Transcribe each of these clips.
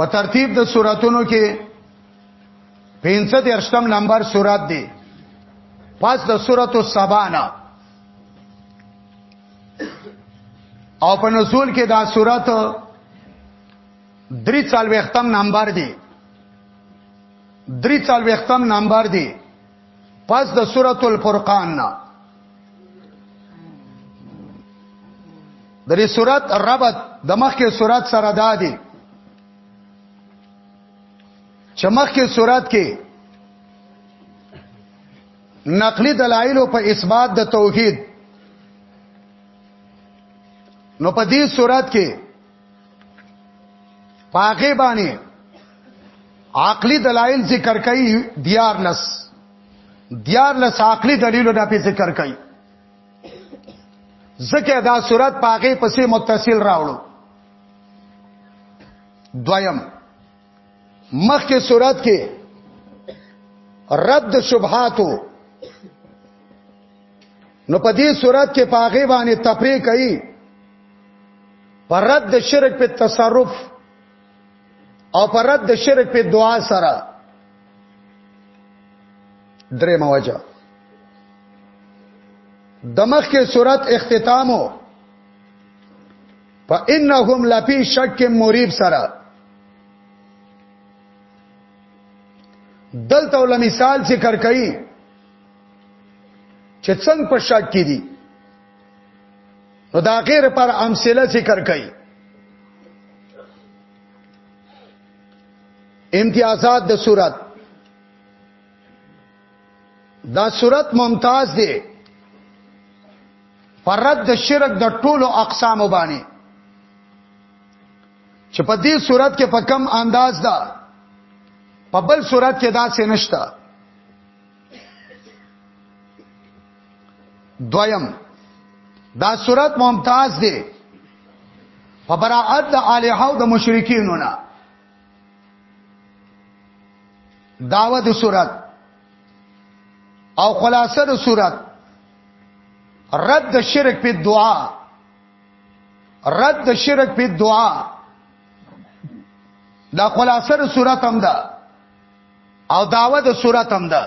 په ترتیب د سوراتونو کې 65 نمبر سورات دی پس د سورۃ السبا نه او په نزول کې دا سورات درې څلوېختم نمبر دی درې څلوېختم نمبر دی پس د سورۃ الفرقان نه د دې سورۃ ربط د مخکې سورۃ سره دادی چې مخکې سورۃ کې نقلی دلایل په اثبات د توحید نو په دې سورۃ کې پاګې باندې عقلی دلایل ذکر کوي دیار لس دیار لس عقلی دلیل نه په ذکر کوي زکه دا صورت پاګې پسې متصل راوړو دویم مخ کې صورت کې رد شبهاتو نو په دې صورت کې پاګې باندې تفریح کوي پرد د شرک په تصرف او پرد د شرک په دعا سره درې موجه دمخ کې صورت اختتامو فانهم لفی شک مریب سره دلته ول مثال ذکر کړي چې څنګه په شک کې دي نو دا غیر پر امثله ذکر کړي امتیازات د صورت دا صورت ممتاز دی پر رد د شرک د ټولو اقسام باندې چې په دې صورت کې په کم انداز دا په بل صورت کې دا څه نشته دویم دا صورت ممتاز دی په براءت د الہ او د مشرکینو نه داوه د صورت او خلاصه د صورت رد د شرک په دعا رد د شرک په دعا دا خلاصه د صورت هم ده او داوه د صورت هم ده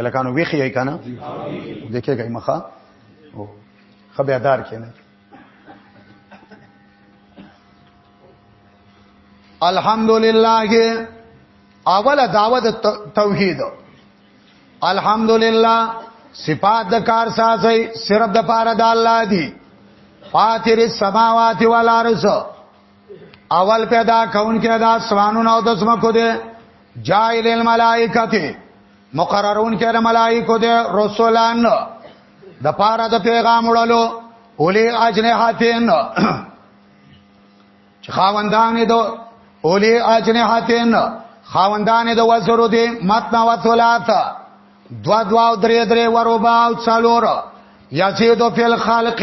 الکانو ویخی ای کنه دیکھے گئی مخا او خبردار کینه الحمدلله اوله داوه د توحید الحمدلله صفات د کار سازي صرف د پاره د الله دی فاتر السماوات والارض اول پیدا کون کې دا سوانو نو د سمکو دي جائل الملائکه مقررون کې د ملائکه دي رسولان د پاره د پیغام وړلو اولی اجنحتین چې خاوندان دو اولی اجنحتین خاوندان د وزرو دي متن و ثلاث دوا دوا درې درې وروبا او څلور یزيد فی الخلق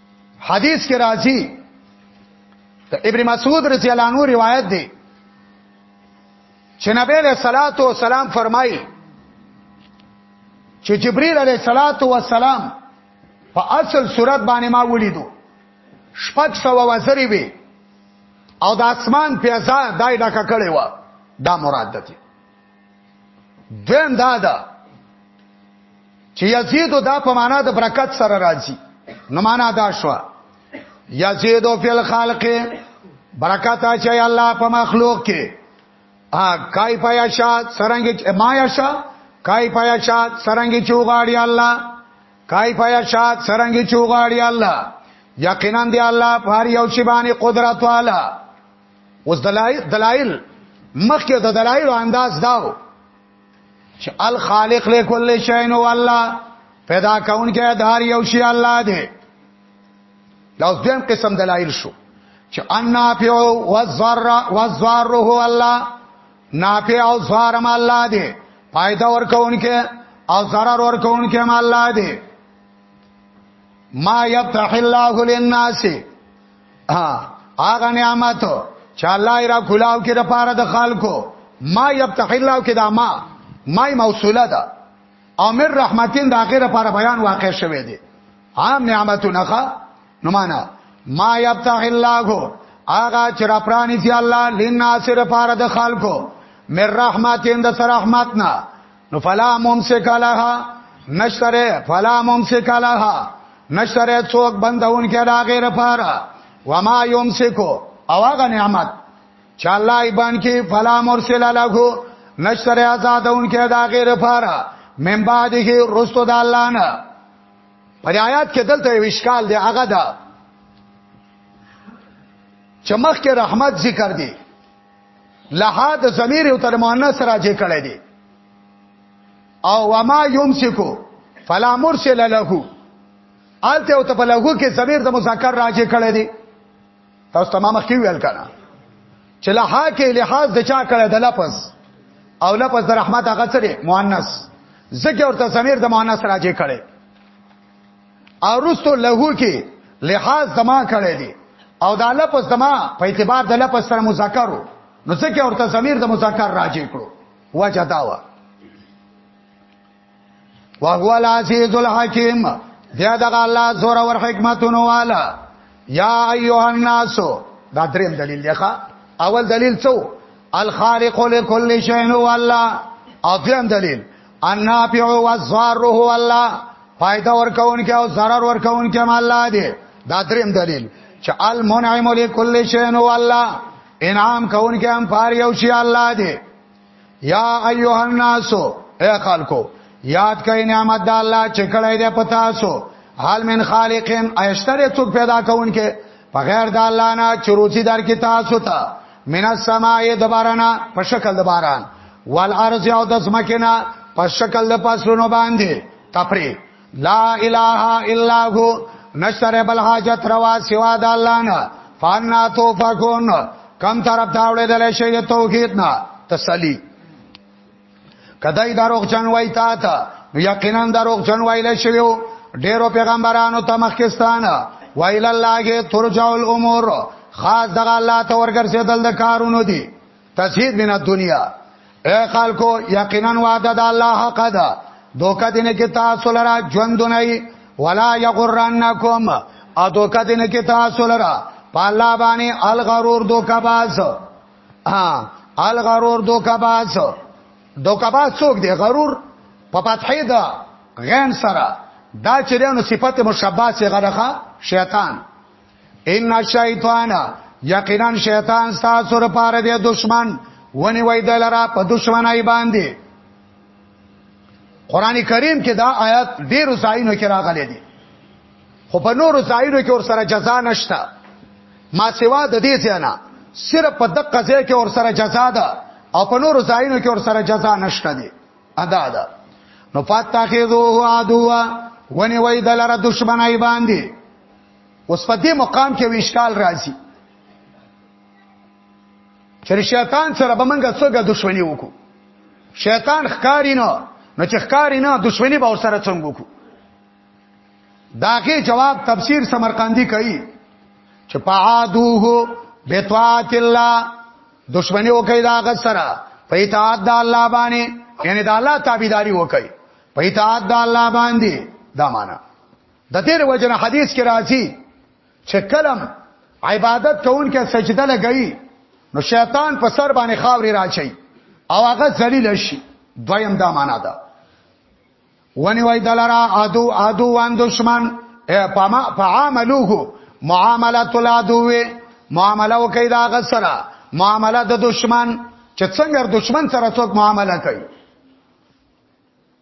حدیث کې راځي د ابن مسعود رضی الله عنه روایت دی چې نبی له صلوات و سلام فرمایي چې جبرئیل علیه صلوات و سلام په اصل صورت باندې ما ولیدو شپږ سو وزری وی او د اسمان پیازا دای ډکه کړي و دا مراد ده دویم دا ده چې یزید دا په معنا د برکت سره راځي نو معنا دا شو یزید فی الخلق برکت اچي الله په مخلوق کې ا کای پیا شاد سرنګ ما یا شاد کای پیا شاد سرنګ چوغاړي الله کای پیا شاد سرنګ چوغاړي الله یقینا دی الله پر یو شی باندې قدرت والا اوس دلایل دلایل مخکې د دلایل انداز داو چې الخالق لكل شيء نو الله پیدا کون کې دار یو شی الله دی دا اوس دیم قسم دلایل شو چې ان نافع او ذر او ذر هو الله نافع او ذر ما الله دی فائدہ ورکون کې او ضرر ورکون کې ما الله دی ما یفتح الله للناس ها هغه نعمت چې الله یې را کولاو کې د پاره د خلکو ما یفتح الله کې دا ما ما موصوله ده امر رحمتین د اخر لپاره بیان واقع شوه دی عام نعمتونه ښه نو معنا ما یفتح الله هغه چې را پرانی سي الله لناس لپاره د خلکو مر رحمتین د رحمتنا نو فلا ممسک لها نشتره فلا ممسک لها نشتره څوک بندون کې دا غیر پاره وما یمسکو او هغه نعمت چې الله ایبان کې فلا مرسل لهو نشتره آزادون کې دا غیر پاره من بعده رستو د الله نه پر آیات کې دلته یو اشکال دی هغه دا چمخ کې رحمت ذکر دی لها د ضمیر یو تر مؤنث راځي کړي دي او وما یمسکو فلا مرسل له آلته او ته په لغو کې ضمیر د مذکر راځي کړي دي تاسو تمام خو ویل کړه چې لها کې لحاظ د چا کړي د لفظ او لفظ د رحمت هغه سره مؤنث ذکر ورته ضمیر د مؤنث راځي کړي ارستو له کې لحاظ زما کړی دی او دا لفظ زما په اعتبار د لفظ سره مذکرو نو ځکه ورته ضمیر د مذکر راجع کړو وجه دا و وهو العزیز الحکیم بیا دغه الله زور ور حکمتونو والا یا ایها الناس دا دریم دلیل دی اول دلیل څو الخالق لكل شيء هو الله او دویم دلیل النافع والضار هو الله فائدہ ورکون کې او zarar ورکون کې الله دی دا دریم دلیل چې المنعم لكل شيء هو الله انعام کون کې هم پاره یو شی الله دی یا ایها الناس اے خلکو یاد کړئ نعمت د الله چې کړی دی پتا سو حال من خالقین ایشتره څوک پیدا کون کې په غیر د الله نه چروچی در کې تاسو ته من السماء دبارنا په شکل د باران والارض او د زمکنا په شکل د پاسونو باندې تفری لا اله الا هو نشتر بل حاجت روا سوا د الله نه فانا تو فكون کم طرف ته وړې دلې شي د توحید نه تسلی کدی دروغ جن وای تا ته یقینا دروغ جن وایل شویو ډیرو پیغمبرانو ته مخکستان وایل الله کې ترجع الامور خاص دغه الله ته ورګرځیدل د کارونو دي تزهید من الدنیا اے خلکو یقینا وعده د الله حق ده دوکه دینه کې تاسو لرا ژوند نه ولا یغرنکم ا دوکه دینه کې تاسو لرا پالا باندې الغرور دوکه باز ها الغرور دوکه باز دوکه باز څوک دی غرور په فتحې ده غین سره دا چریانو صفت مشبہ څخه غرخه شیطان ان الشیطان یقینا شیطان تاسو لپاره دی دشمن ونی وای دلرا په دشمنای باندې قران کریم کې دا آیات ډیر ځایونو کې راغلي دي خو په نورو ځایونو کې ور سره جزا نشته ما سوا د دې ځانا صرف په دقه ځای کې ور سره جزا ده او په نورو ځایونو کې ور سره جزا نشته دي ادا ده نو فاتخذوه عدوا ونی وای دلر دشمنای باندې اوس په دې مقام کې ویشکال راځي چې شیطان سره به موږ څنګه دښمنی وکړو شیطان ښکاری نه نو چې ښکاری نه دښمنی به سره څنګه وکړو داغه جواب تفسیر سمرقندی کوي چې پعادوه بتوات الله دښمنی وکړي داغه سره په اطاعت د الله باندې یعنی د الله تابعداري وکړي په اطاعت د الله باندې دا معنا د دې وجنه حدیث کې راځي چې کلم عبادت کوونکې سجده لګئی نو شیطان په سر باندې خاوري راچي او هغه ذلیل شي دویم دا معنا ده ونی وای دلرا ادو ادو وان دشمن پما فعاملوه معاملات العدو معامله وکي دا غسرہ معامله د دشمن چې څنګه دشمن سره څوک معامله کوي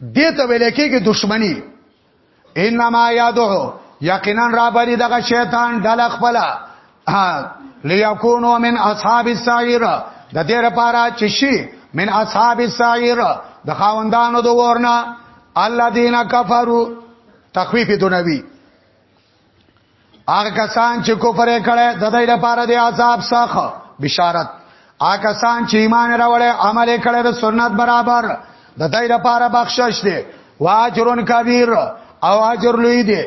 دې ته ویل کېږي دشمنی انما یادو یقینا را بری دغه شیطان ډله خپل لیکونو من اصحاب السعیر د دې لپاره چې شي من اصحاب السعیر د خاوندانو د ورنا الذين كفروا تخفيف دنوي هغه کسان چې کوپر کړي د دې لپاره د عذاب څخه بشارت هغه کسان چې ایمان راوړي عمل کړي د سنت برابر د دې لپاره بخشش دی واجرون کبیر او اجر لوی دی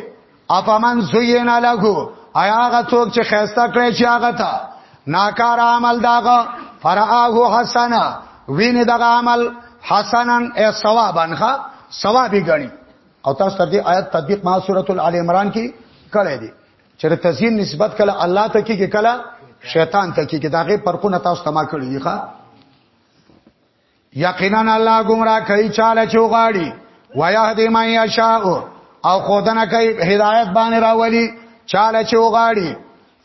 اپمن زین لهو ایا هغه څوک چې خیسته کړی چې هغه ته ناکار عمل داغه فرعه حسنا وین دغه عمل حسنن ای ثوابن ښا ثوابي غني او تاسو تر دې آیت تطبیق ما سورۃ ال عمران کې کړی دی چې تزین نسبت کله الله ته کې کله شیطان ته کې داغه پرخونه تاسو تما کړی دی ښا یقینا الله گمراه کوي چاله چوغاړي ويهدي من يشاء او خودنه کوي هدایت باندې راولي چاله چوغاړي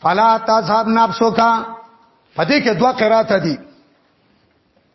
فلا تذهب نفسك پدې کې دوه قرات دي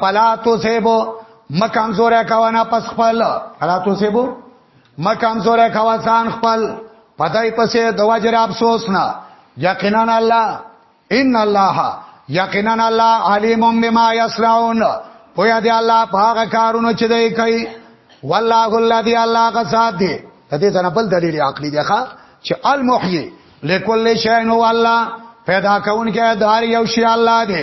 پلا تو سیبو مکان زوره کوانا پس خپل پلا تو سیبو مکان زوره کوا ځان خپل پدای پسې دواجر افسوس نه یقینا الله ان الله یقینا الله علیم بما یصنعون پویا دی الله په هغه کارونو چې دی کوي والله الذی الله غزاد دی د دې ځنه بل دلیل عقلی دی ښا چې المحیی لکل شین هو الله پیدا کون کې دار یو شی الله دی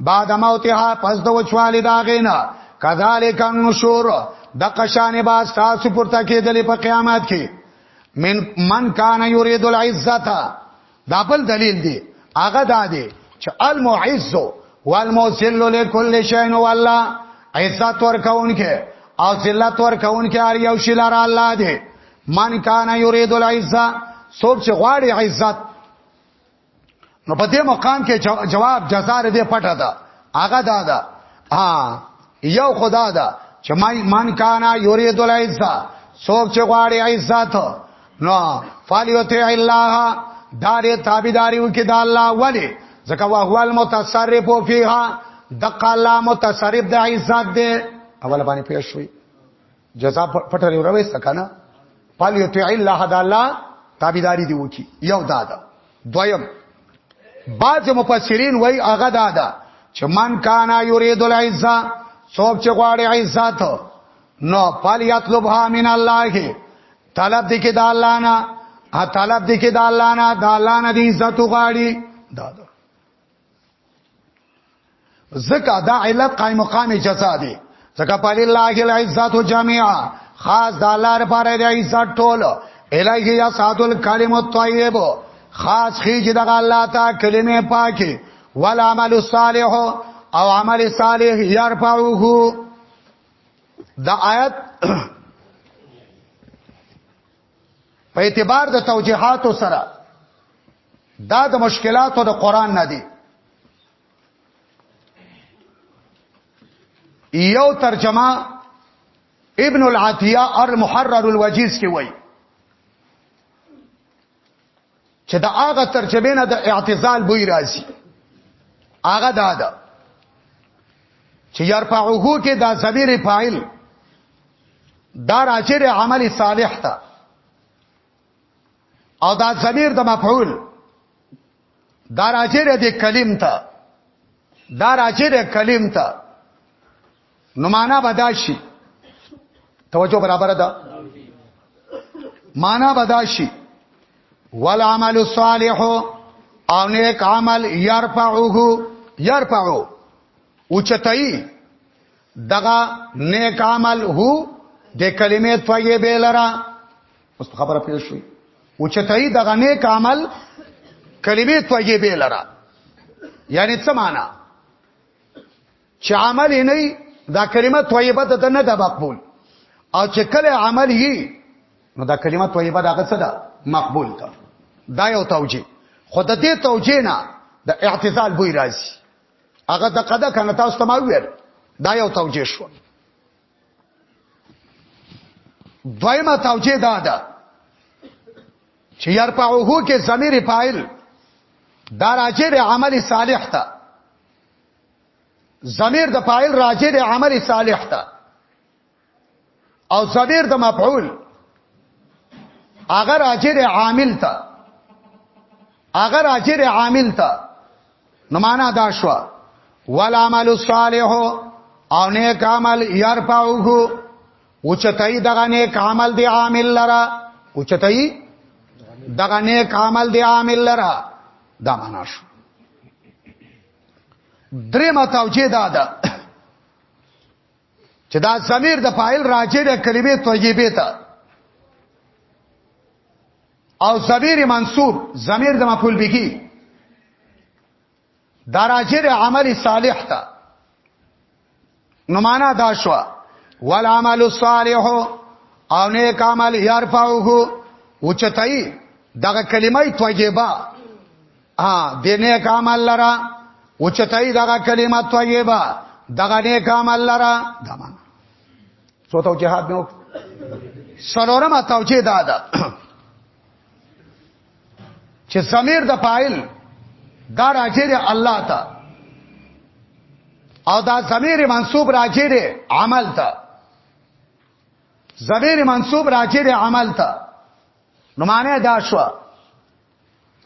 بعد موتها پس د وچوالی دا غینا کذالک النشور د قشان با تاسو پورته کېدل په قیامت کې من من کان یرید العزت دا بل دلیل دی هغه دا دی چې المعز والمذل لكل شيء والله عزت ورکونکې او ذلت ورکونکې هر یو شی لاره الله دی من کان یرید العزت سوچ غواړي عزت نو په دې مقام کې جواب جزار دې پټه ده هغه دا ده ها یو خدا ده چې مای من کانا یرید العزه څوک چې غواړي عزت نو فالیوتی الله دارې تابعداري وکي د الله ولی ځکه هو المتصرف فیها دقه الله متصرف د عزت دی اول باندې پیښ شوی جزا پټه لري ورويسته کنه پال یطیع الله د الله تابعداري دی وکي یو دادا دویم بعض مفسرین وای هغه دادا چې من کانا یرید العزه څوک چې غواړي عزت نو پال یطلبها من الله طلب دي کې د الله نه ا طلب دي کې د الله نه د الله نه دي عزت غواړي دادا زکه دا علت قائم مقام جزا دی زکه په الله کې العزت جميعا خاص د الله لپاره دی عزت ټول الایه یا سات الکلم الطیب خاص خې چې د الله تعالی کلمې پاکي ول عمل الصالح او عمل صالح يرفعه دا آیت په اعتبار د توجيهات سره دا د مشکلاتو د قران نه دی یو ترجمه ابن العطیه المحرر الوجیز کې وایي چې دا هغه ترجمه نه د اعتزال بوی راځي هغه دا ده چې يرفعه کې دا ضمیر فاعل دا راځي عمل صالح ته او دا ضمیر د مفعول دا راجر دی کلیم ته دا راجر کلیم ته نو معنا بداشي توجه برابر ده معنا بداشي والعمل الصالح او نیک عمل يرفعه يرفعه اوچتای دغه نیک عمل هو د کلمې طیبه لرا اوس خبره پوه شوي او چتای دغه نیک عمل کلمه طیبه لرا یعنی څه معنا چې عمل نه دا کلمه طیبه د نه د مقبول او چې کله عمل یې نو دا کلمه طیبه دغه څه ده مقبول ده دا یو توجیه خود دې توجیه نه د اعتزال بوی راځي هغه د قدا کنه تاسو ته ما ویل دا یو توجیه شو دویمه توجیه دا ده چې يرفعه کې ضمیر فاعل دا راجع د عمل صالح ته ضمیر د فاعل راجع د عمل صالح ته او ضمیر د مفعول اگر راجع د عامل ته اگر راجع د عامل ته نو معنا دا شو والعمل الصالح او نیک عمل يرفعه او چتای دغه نیک عمل دی عامل لرا او چتای دغه نیک عمل دی عامل لرا دا معنا شو درې ما توجیه دا ده چې دا ضمیر د فاعل راجع د کلمې طیبه ته او زبیر منصور ضمیر د مفعول به دراجه د عمل صالح ته نو معنا دا شو والعمل الصالح او نیک عمل يرفعه او چتای دغه کلمه طیبه ا د نیک عمل لرا او چتای دغه کلمه طیبه دغه نیک عمل لرا دمن څو توجيهات مې وکړ سلورمه توجيه دا ده چې ضمیر د فاعل دا راځي دی الله ته او دا ضمیر منصوب راځي دی عمل ته ضمیر منصوب راځي دی عمل ته نو معنی دا شو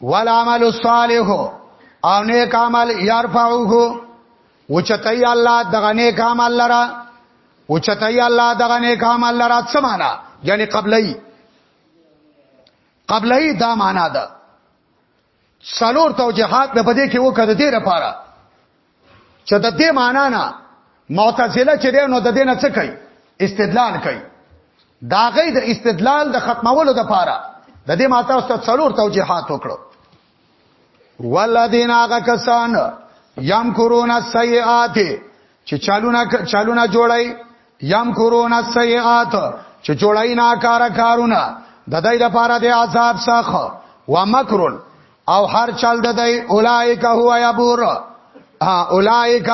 والعمل الصالح او نیک عمل يرفعه وچتای الله دغه نیک عمل لرا وچتای الله دغه نیک عمل لرا څه معنا یعنی قبلای قبلای دا معنا ده سلور توجيهات به بده کې وکړه دې لپاره چې د دې معنا نه معتزله چې دی نو د دې نه څه کوي استدلال کوي دا غي د استدلال د ختمولو د پاره د دې ماته واست څلور توجيهات وکړو ولذین هغه کسان یم کورونا سیئات چې چالونا چالونا جوړای یم کورونا سیئات چې جوړای ناکاره کارونه د دې لپاره د عذاب څخه و مکرون او هر چل د دی اولائک هو یبور ها اولائک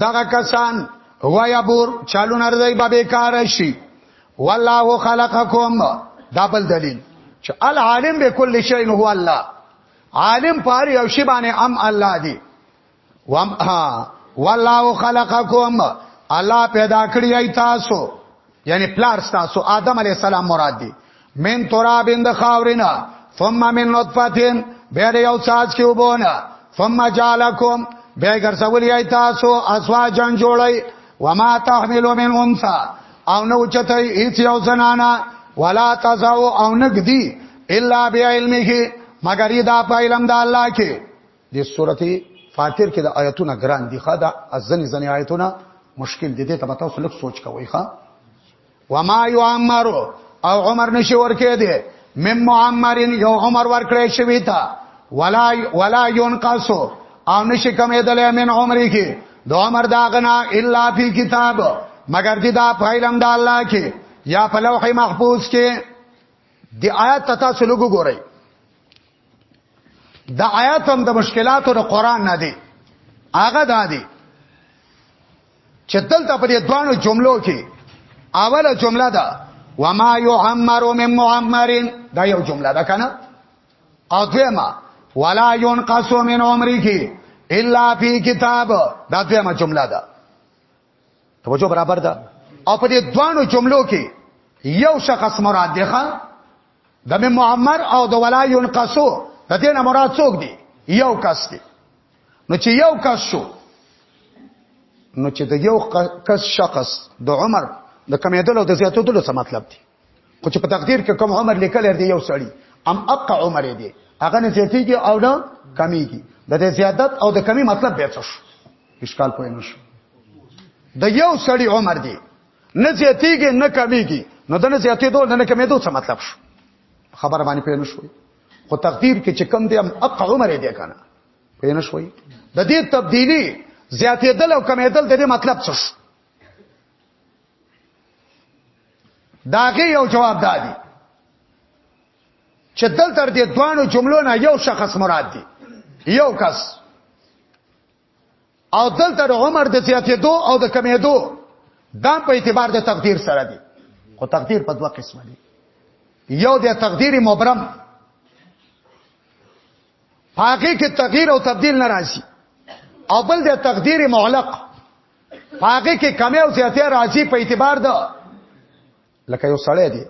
دغه کسان هو یبور چالو نر دی به بیکار شي والله خلقکم دبل دلیل چې العالم بكل شيء هو الله عالم پاره یو شی باندې ام الله دی وم ها والله خلقکم الله پیدا کړی ای تاسو یعنی پلار تاسو آدم علی السلام مراد دی من تراب اند خاورینا ثم من نطفه بیر یو ساز کې وبونه ثم جعلکم بیا ګرځولې ای تاسو ازواجن جوړی وما تحمل من انثى او نو چته هیڅ یو زنانا ولا تزاو او نګدی الا بعلمه مگر دا په علم د الله کې د سورته فاطر کې د آیتونه ګران دي خدا ازنی زنی آیتونه مشکل دي ته به تاسو لږ سوچ کوئ ښا وما يعمر او عمر نشي ورکه دي مم معمرین یو عمر ورکړی شوی تا ولا ولا ينقص او نشي کمې دلې من عمرې کې د عمر دا غنا الا فی کتاب مگر دې دا فایلم د الله کې یا په لوح محفوظ کې دی آیات تاسو لوګو ګورئ دا آیات هم د مشکلاتو د قران نه دی هغه دا دی چې دلته په دې دوانو جملو کې اوله جمله ده وما يعمر من معمر دا یو جمله ده کنه او دویما ولا ينقص من عمره الا في كتاب دا دویما جمله ده توجه برابر ده او په دې دوانو جملو کې یو شخص مراد دی ښا د مې معمر او د ولا ينقصو د دې نه مراد څوک دی یو کس دی نو چې یو کس شو نو چې د یو کس شخص د عمر د کمیدلو د زیاتولو څه مطلب دی خو چې په تقدیر کې کوم عمر لیکل دی یو سړی ام اق عمر دی هغه نه زیاتیږي او نه کمیږي د دې زیادت او د کمی مطلب به څه شو اشکال پوه نه شو د یو سړی عمر دی نه زیاتیږي نه کمیږي نو د نه زیاتېدو نه کمیدو څه مطلب شو خبر باندې پوه نه شو خو تقدیر کې چې کم دی ام اق عمر دی کنه پوه نه شو د دې تبدیلی زیاتېدل او کمیدل د دې مطلب څه شو داغه یو جواب دادی چې دل تر دې دوانو جملو نه یو شخص مراد دی یو کس او دل تر عمر د زیاتې دو او د کمې دو دا په اعتبار د تقدیر سره دی خو تقدیر په دوه قسمه دی یو د تقدیر مبرم پاګه کې تغییر او تبديل ناراضي او بل د تقدیر معلق پاګه کې کمی او زیاتې راځي په اعتبار د لکه یو سړی دی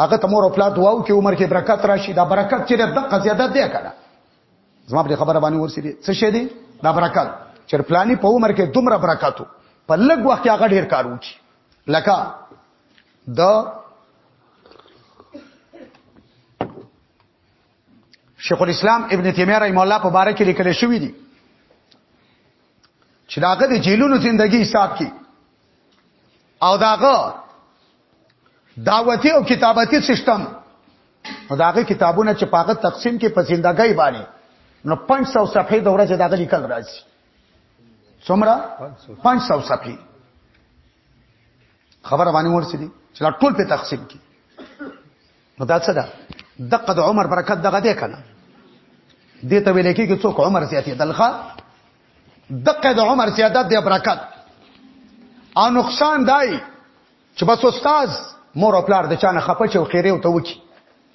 هغه ته مور او پلار دعا وکي عمر کې برکت راشي دا برکت چې د دقه زیادت دی کړه زما په خبره باندې ورسېږي څه شي دی دا برکت چې پلاني په عمر کې دومره برکت وو په لږ وخت کې هغه ډیر کار وکړي لکه د شیخ الاسلام ابن تیمیه رحم الله په باره کې لیکل شوی دی چې داغه د جیلونو زندگی حساب کی او داغه دعوتی او کتابتی سیستم او داغه کتابونه چې پاغه تقسیم کې په زندګۍ باندې نو 500 صفحې د ورځې داغه لیکل راځي څومره 500 صفحې خبره باندې ورسېدي چې ټول په تقسیم کې نو دا څه ده دغه د عمر برکت دغه دی کنه دې ته ویل کېږي څوک عمر زیاتې دلخه دغه د عمر زیادت دی برکت او نقصان دای چې بس استاد مور او پلار د چانه خپه چې خیره او ته وکی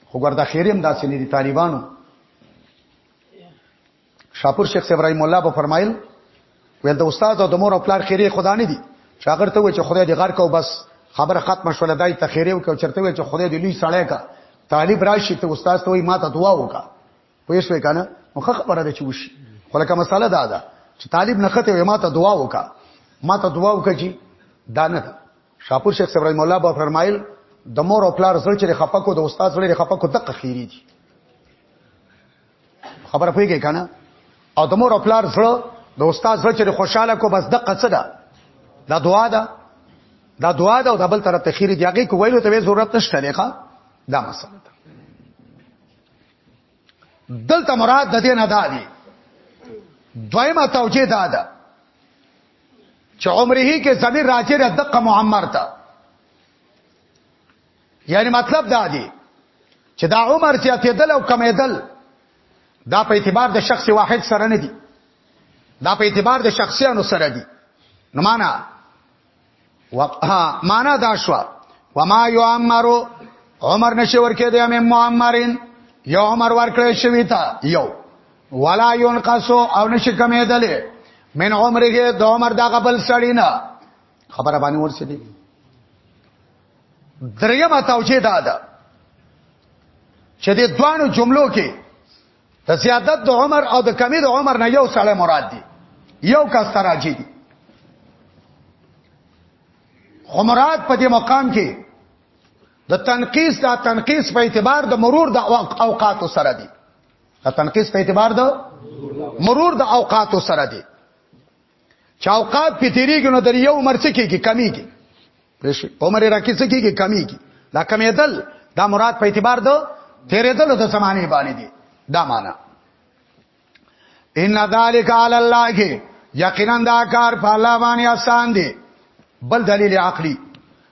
خو ګردا خیریم داسې نه دي طالبانو شاپور شیخ ابراهیم الله په فرمایل ویل د استاد او د مور او پلار خیره خدا نه دي شاګرد ته و چې خدای دې غر کو بس خبره ختم شول دای ته خیره وکړ چرته و چې خدای دې لوی سړی کا طالب راشي ته استاد ته وای ما ته دعا وکا پوه شو کنه نو خبره ده چې وشي خو لکه مساله دا ده چې طالب نه خته ما ته دعا وکا ما ته دعا وکا چې دا نه شاپور شیخ صبر مولا با فرمایل د مور او پلار زړه چې خپکو د استاد زړه خپکو دقه خیری دي خبره پوهیږي کنه او د مور او پلار زړه د استاد زړه چې خوشاله کو بس دقه څه ده دا دعا ده دا دعا ده او د بل طرف ته خیر دی هغه کو ویلو ته ضرورت نشته لکه دا مسله ده دلته مراد د دې نه ده دی دویمه توجیه ده ده چې عمره کې زمير راځي د دقه معمر ته یعنی مطلب دا دی چې دا عمر زیاتېدل او کمېدل دا په اعتبار د شخص واحد سره نه دي دا په اعتبار د شخصیانو سره دي نو معنا وقها معنا دا شو وما يعمر عمر نشي ورکه دی امه معمرین یو عمر ورکړی شوی تا یو ولا ينقص او نشي کمېدلې من عمره د عمر دا قبل سړی نه خبره باندې ورسېدی دریم توجیه دا ده چې د دوانو جملو کې د زیادت د عمر او د کمی د عمر نه یو سړی مراد دی یو کس تراجی دی خو مراد په دې مقام کې د تنقیس دا تنقیس په اعتبار د مرور د اوقاتو سره دی د تنقیس په اعتبار د مرور د اوقاتو سره دی چې اوقات په تیریږي نو د یو عمر څه کېږي کمیږي پېښې عمر راکې څه کېږي کمیږي دا کمیدل دا مراد په اعتبار د تیرېدل د زمانه باندې دي دا معنا ان ذالک علی الله کې یقینا دا کار په الله باندې آسان دی بل دلیل عقلی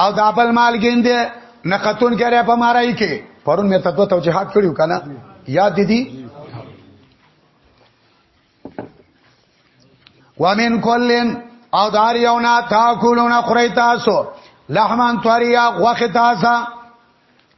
او دا بل مالګین دی نه قطون کړي په مارای کې پرون مې تدو توجيهات کړیو کنه یاد دي دي ومن کلن او دار یونا تاکولون خری تاسو لحمان توریا غوخ تاسو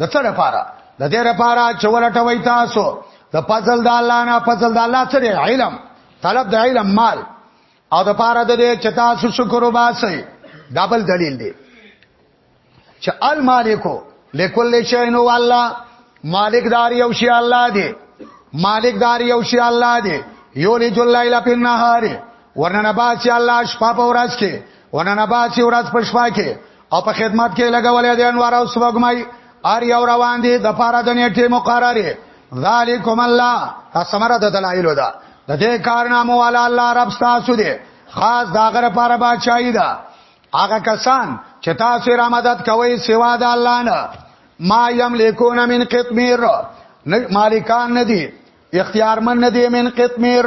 د څه لپاره د دې لپاره چې ولټوي تاسو د فضل د الله نه فضل د الله سره علم طلب د علم مال او د پاره د دې چې تاسو شکر وباسئ دابل دلیل دی چې المالکو لکل شین هو الله مالک دار یو شی الله دی مالک دار یو شی الله دی یولی جل لیل فی النهار ورننه باسی الله شپه په ورځ کې ورننه باسی ورځ په شپه کې او په خدمت کې لګولې دي انوار او سبګمای ار یو روان دي د پاره د نیټه مقرره ذالکم الله اسمره د دلایل ده د دې کارنامو والا الله رب تاسو دي خاص داغره پاره بچای ده هغه کسان چې تاسو را مدد کوي سوا د الله نه ما یملکون من قطمیر مالکان ندی اختیارمن ندی من قطمیر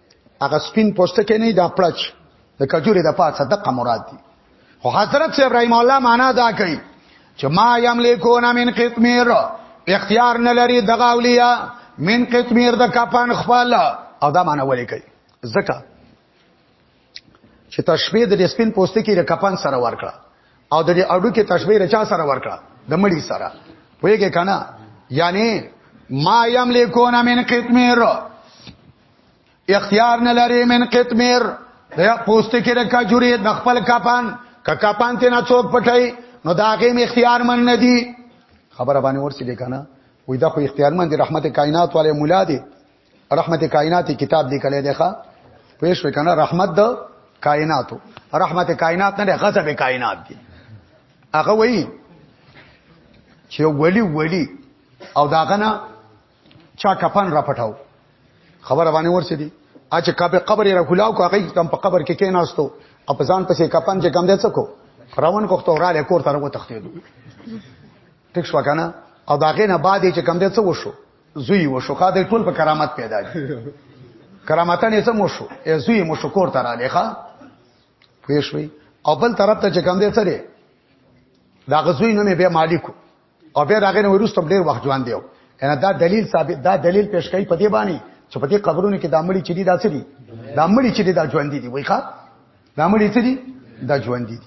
هغه سپین پوسټ کې نه دا پړچ د کجوري د پاسه دقه مراد دي خو حضرت ابراهيم الله معنا دا کوي چې ما یملکون من قطمیر اختیار نه لري دغه اولیاء من قطمیر د کپن خپل او دا معنا ولې کوي ځکه چې تشبیه د سپین پوسټ کې د کپن سره ورکړه او د اډو کې تشبیه رچا سره ورکړه د مړی سره ویګه کنه یعنی ما یملکون من قطمیر اختیار نه لري من قطمیر د پوست کې د کجوري د خپل کپان ک کپان ته نه څوک پټي نو دا غیم اختیار من نه دي خبره باندې ورسې دې کنه وې دا خو اختیار من دي رحمت کائنات والے مولا دي رحمت کائنات کتاب دی کله دیخه پېښ وکنه رحمت د کائناتو رحمت کائنات نه غضب کائنات دی هغه وایي چې ولی ولی او داغه نه چا کفن را پټاو خبر باندې ورسې دي اچ کبه قبر را کولاو کو هغه تم په قبر کې کې ناستو اپزان پسې کفن چې کم دې څه کو روان کو خطر علی کور تر کو تختیدو ټیک شو کنه او داغه نه بعد چې کم دې څه وشو زوی وشو خا دې ټول په کرامت پیدا دي کرامتانه څه مو شو ای زوی مو شو کور تر علی ښا پېښوي او بل طرف ته چې کم دې څه دې دا غزوی نه مې به مالکو او بیا داغه نو وروسته ډیر وخت ژوند دیو کنه دا دلیل ثابت دا دلیل پیش کوي په دې باندې چې په دې قبرونو کې د امړي چي دي دا څه دي د امړي چي دي دا ژوند دي وای ښا د امړي څه دي دا ژوند دي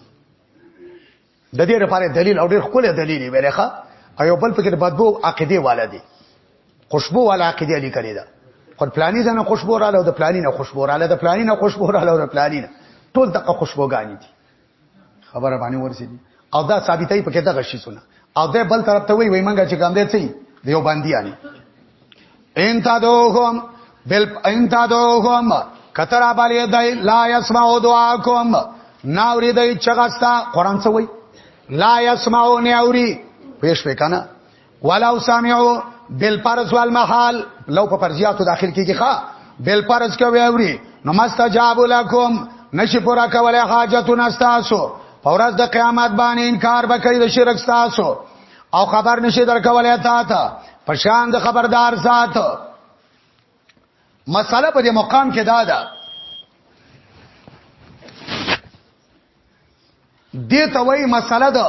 د دې لپاره دلیل او ډیر خپل دلیل ویل ښا ایو بل فکر بدبو عقیده والا دي خوشبو والا عقیده لیکل ده خو پلاني ځنه خوشبو رااله او د پلاني نه خوشبو رااله د پلاني نه خوشبو رااله او د پلاني نه ټول دغه خوشبوګانی دي خبره باندې ورسېږي او دا ثابتې په کې دا غشي سونه او دا بل طرف ته وی وای منګه چې ګاندې څي دیو باندې یاني ان تا دوهم بل ان تا دوهم کتر ابالی دای لا یسمعو دعاکم ناوری دای چغستا قران څه وای لا یسمعو ناوری پېښ وکنه ولو سامعو بالفرض والمحال لو په فرضیاتو داخل کیږي ښا بالفرض کوي اوري نو مستجاب لكم نشي پورا کولای حاجتون استاسو پورز د قیامت باندې انکار وکړي د شرک استاسو او خبر نشي درکولای تا ته پشان د خبردار ذات مساله په دې مقام کې دا ده دې توي مساله ده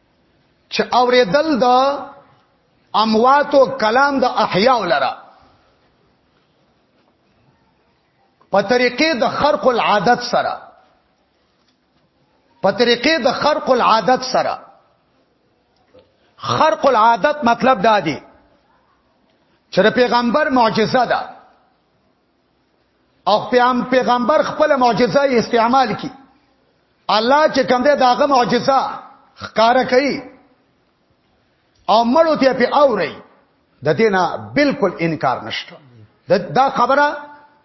چې اوریدل د امواتو کلام د احیاء لره په طریقې د خرق العادت سره په طریقې د خرق العادت سره خرق العادت مطلب دا دی چې پیغمبر معجزه ده او پیام پیغمبر خپل معجزه استعمال کی الله چې کوم ده داغه معجزه ښکارا کوي او مړو ته په اوري د دینه بالکل انکار نشته دا خبره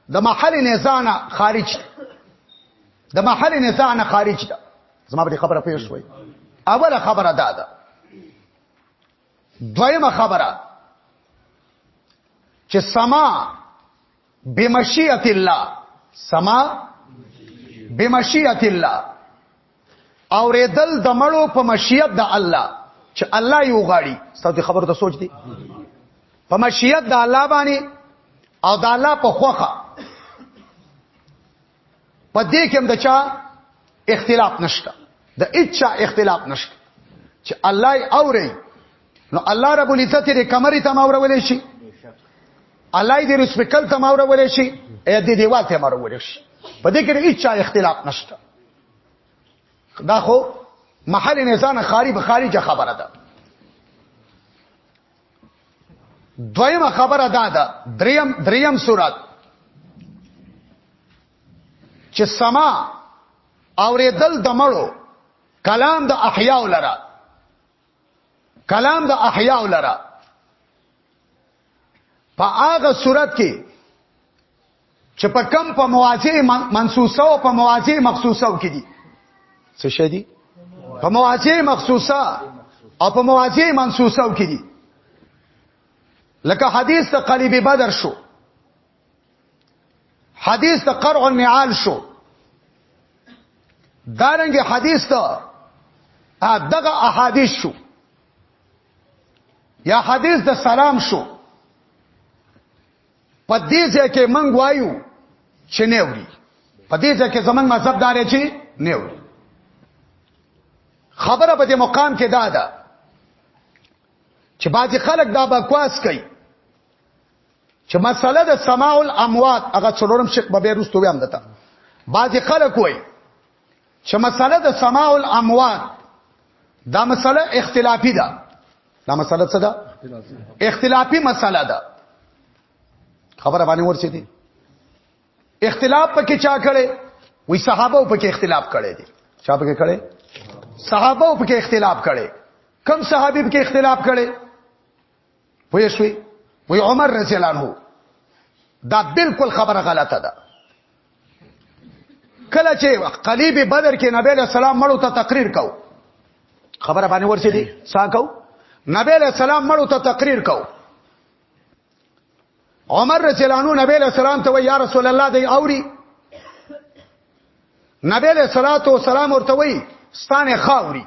د محل نزانه خارج د محل نزانه خارج ده زما به خبره پیښ وای اوله خبره دا ده دویمه خبره چې سما بمشیت الله سما بمشیت الله او ردل د مړو په مشیت د الله چې الله یو غاړي ستاسو خبر ته سوچ دی په مشیت د الله باندې او د الله په خوخه په دې کې هم د چا اختلاف نشته د اچا اختلاف نشته چې الله یې اوري نو الله رب العزت دې کمرې ته ماورولې شي الله دې رسپکل ته ماورولې شي اې دې دیوال ته ماورولې شي په دې کې اچا اختلاف نشته دا خو محل نزان خاري بخاري جه خبره ده دویمه خبره دا ده دریم دریم صورت چې سما اوریدل د مړو کلام د احیاء لره کلام د احیاء لره په هغه صورت کې چې په کم په مواضع منصوصه او په مواضع مخصوصه کې دي څه شي دي په مواضع مخصوصه او په مواضع منصوصه کې دي لکه حدیث ته قلیب بدر شو حدیث ته قرع النعال شو دارنګ حدیث ته دغه احادیث شو یا حدیث د سلام شو په دې ځای کې مونږ وایو چې نه وړي په دې ځای کې زمنګ مذهب دار چې نه وړي خبره په دې مقام کې دا ده چې بعضی خلک دا بکواس کوي چې مسله د سماع الاموات هغه څلورم شق به بیرستو ویم دته بعضی خلک وایي چې مسله د سماع الاموات دا مسله اختلافي ده دا مسله څه ده اختلافي مسله ده خبره باندې ورسې دي اختلاف پکې چا کړي وی صحابه پکې اختلاف کړي دي چا پکې کړي صحابه پکې اختلاف کړي کم صحابي پکې اختلاف کړي پوه شوي وی عمر رضی الله عنه دا بالکل خبره غلطه ده کله چې قلیب بدر کې نبی له سلام مړو ته تقریر کو خبره باندې ورسې دي څنګه کو نبی له سلام مړو ته تقریر کو عمر رضی الله عنه نبی له سلام ته یا رسول الله دی اوري نبی له صلوات و سلام ورته وی ستانه خاوري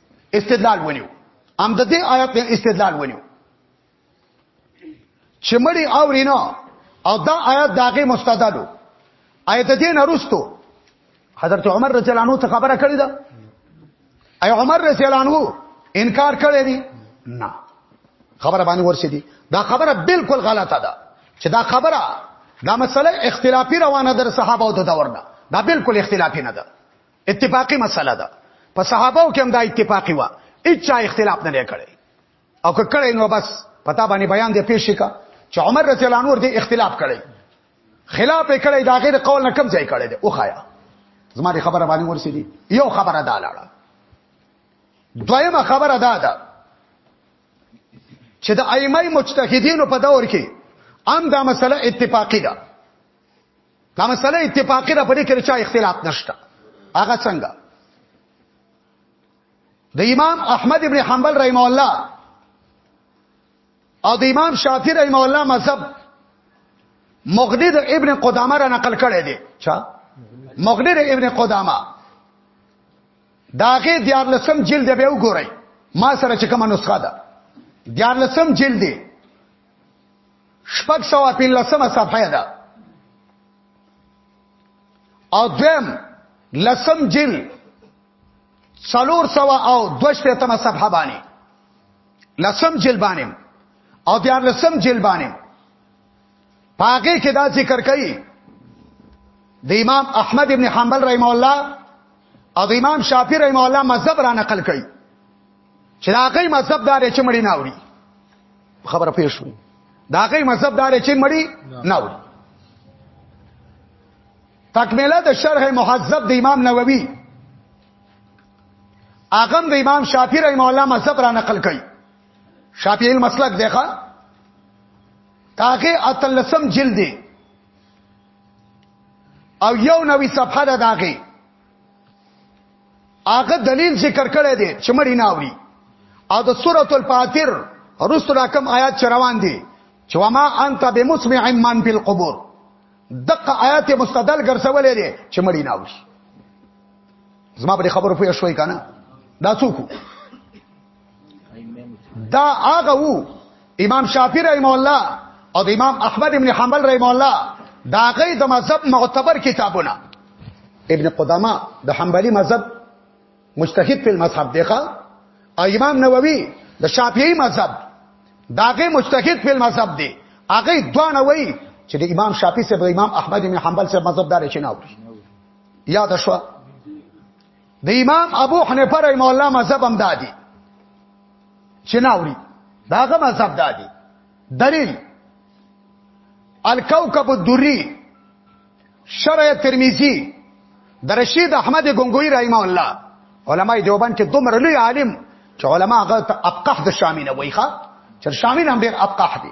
استدلال ونیو ام د دې آیات نه استدلال ونیو چې مړی اورینا او دا آیات داغه مستدلو آیت دې نه رستو حضرت عمر رضی الله عنه ته خبره کړې ده اي عمر رضی الله عنه انکار کړی دی نه خبره باندې ورسې دي دا خبره بالکل غلطه ده چې دا خبره دا مسله اختلافي روانه در صحابه او د دور نه دا بالکل اختلافي نه ده اتفاقی مسله ده په صحابه کې هم دا اتفاقی و هیڅ اختلاف نه کړي او که کړي نو بس پتا باندې بیان دی پیش کا چې عمر رضی الله عنه ورته اختلاف کړي خلاف کړي دا غیر قول نه کم ځای کړي دی او خایا زماري خبره باندې ورسېدي یو خبره دا لاړه دویمه خبره دا ده چې د ائمه مجتهدینو په دور کې هم دا مسله اتفاقی ده دا مسله اتفاقی ده په دې کې چا اختلاف نشته هغه څنګه د امام احمد ابن حنبل رحم الله او د امام شافعی رحم الله مذهب مغدد ابن قدامه را نقل کړی دی چا مغدد ابن قدامه داغه دیار لسم جلد به وګورئ ما سره چې کومه نسخه ده دیار لسم جلد دی شپږ سوه پنځلسمه صفحه ده او دویم لسم جل څلور سوه او دوشپېتمه صفحه باندې لسم جل باندې او دیار لسم جل باندې پاګه کې دا ذکر کړي د امام احمد ابن حنبل رحم الله او د امام شافعي رحم الله مذهب را نقل کړي چې دا غي مذهب دار چې مړی نه اوري خبره پېښ شوې دا غي مذهب دار چې مړی نه اوري تکمله د شرح محذب د امام نووي اغم د امام شافعي رحم الله مذهب را نقل کړي شافعي المسلک دیخه تاکه اتلسم جلد او یو نوی صفحه ده داغه هغه دلیل ذکر کړی دی چې مړی نه اوري او د سورۃ الفاتیر رسو رقم آیات چروان دي چې وما انت بمسمع من فی القبور دغه آیات مستدل ګرځولې دي چې مړی نه اوري زما په خبرو پوه شوي کنه دا څوک دا هغه وو امام شافعی رحم الله او د امام احمد ابن حنبل رحم الله دا غي د مذهب معتبر کتابونه ابن قدامه د حنبلی مذهب مجتهد په مذهب دیخه او امام نووي د شافعی مذهب داغه مجتهد په مذهب دی هغه دوه نووي چې د امام شافعي سره امام احمد ابن حنبل سره مذهب دار شناوي یاد شو د امام ابو حنیفه رحم الله مذهب هم دادی چې ناوري داغه مذهب دادی دلیل الکوكب الدری شرع ترمذی د رشید احمد ګنگوی رحم الله علماي دیوبند کې دومره لوی عالم چې علما هغه ابقح د شامی نه وایخه چې شامی هم ډیر ابقح دي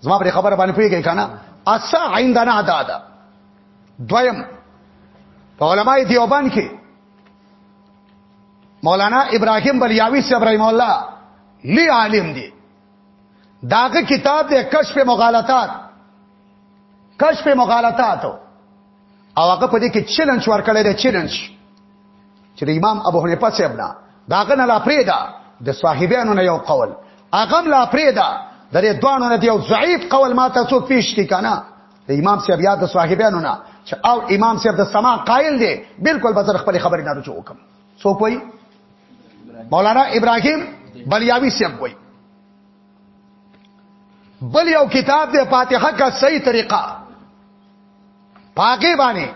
زما پر خبره باندې پوهیږئ کنه اسا عندنا دا دا دویم په علماء دیوبان کې مولانا ابراهیم بلیاوی صاحب رحم الله لی عالم دی داغه کتاب د کشف مغالطات کشف مغالطاتو او هغه په دې کې چیلنج ورکړی دی چیلنج چې د امام ابو حنیفه صاحب نه داغه نه لا پریدا د صاحبانو نه یو قول هغه لا پریدا د دې دوانو نه یو ضعیف قول ما ته څو پیش کی کنه د امام صاحب یا د صاحبانو نه چې او امام صاحب د سما قائل دی بالکل به خپل خبرې نه رجوع وکم سو کوئی مولانا ابراهیم بلیاوی صاحب کوئی بل یو کتاب د فاتحه کا صحیح طریقہ پاګې باندې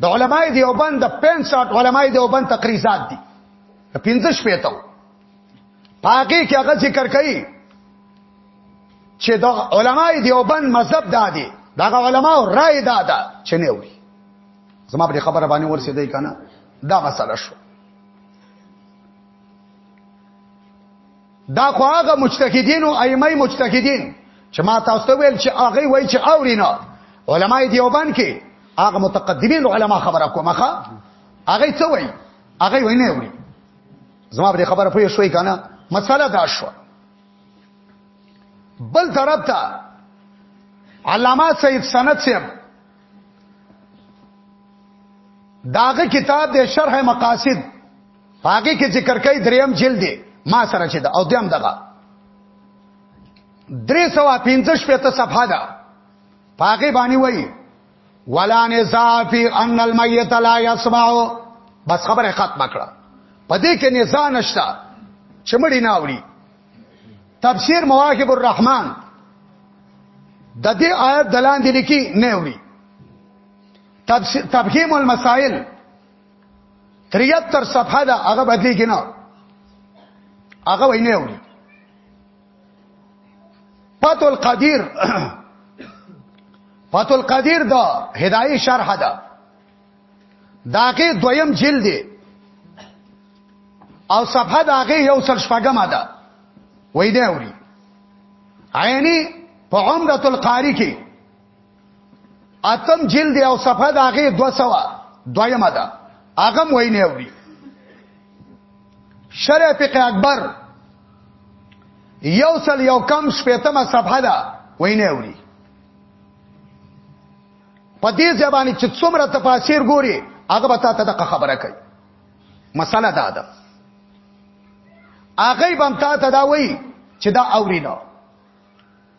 د علماي دیوبند د 65 علماي دیوبند تقریزات دي 15 پېته پاګې کې هغه ذکر کړي چې د علماي دیوبند مذهب دادي دغه علما او رائے دادا چې نه وي زما په خبره باندې ورسېدې کنه دا مسله شو دا خو هغه مجتهدین او ائمه مجتهدین چې ما تاسو ته ویل چې هغه وایي چې اورینا علماي دیوبان کې هغه متقدمین علما خبره کومه هغه څه وایي هغه وایي نه وایي زما به خبره پوه شوي کنه مسله دا شو بل طرف ته علامه سید سند صاحب داغه کتاب د شرح مقاصد پاګه کې ذکر کوي دریم جلد دی ما سره چې دا او دیم دغه 315 پته صفحه ده پاګه باندې وایي ولا نزاع فی ان المیت لا یسمع بس خبره ختمه کړه پدې کې نزاع نشتا چې مړی نه اوري تفسیر مواهب الرحمن د دې آیت دلان دي لیکي نه اوري تفهیم المسائل 73 صفحه دا هغه بدلی کینو هغه وینه وړي فتح القدیر فتح القدیر دا هدايه شرح ده داګه دویم جلد دی او صفحه داګه یو سل شپږم ده وای دی اوري عینی په عمرۃ القاری کې اتم جلد او صفحه د هغه 200 دویمه ده هغه ویني اوري شرع فقه اکبر یو سل یو کم شپیتمه صفحه ده ویني اوري په دې ځبانه چې څومره تفاسیر ګوري هغه به تاسو ته خبره کوي مسله دا ده هغه به تاسو ته دا وایي چې دا اورینو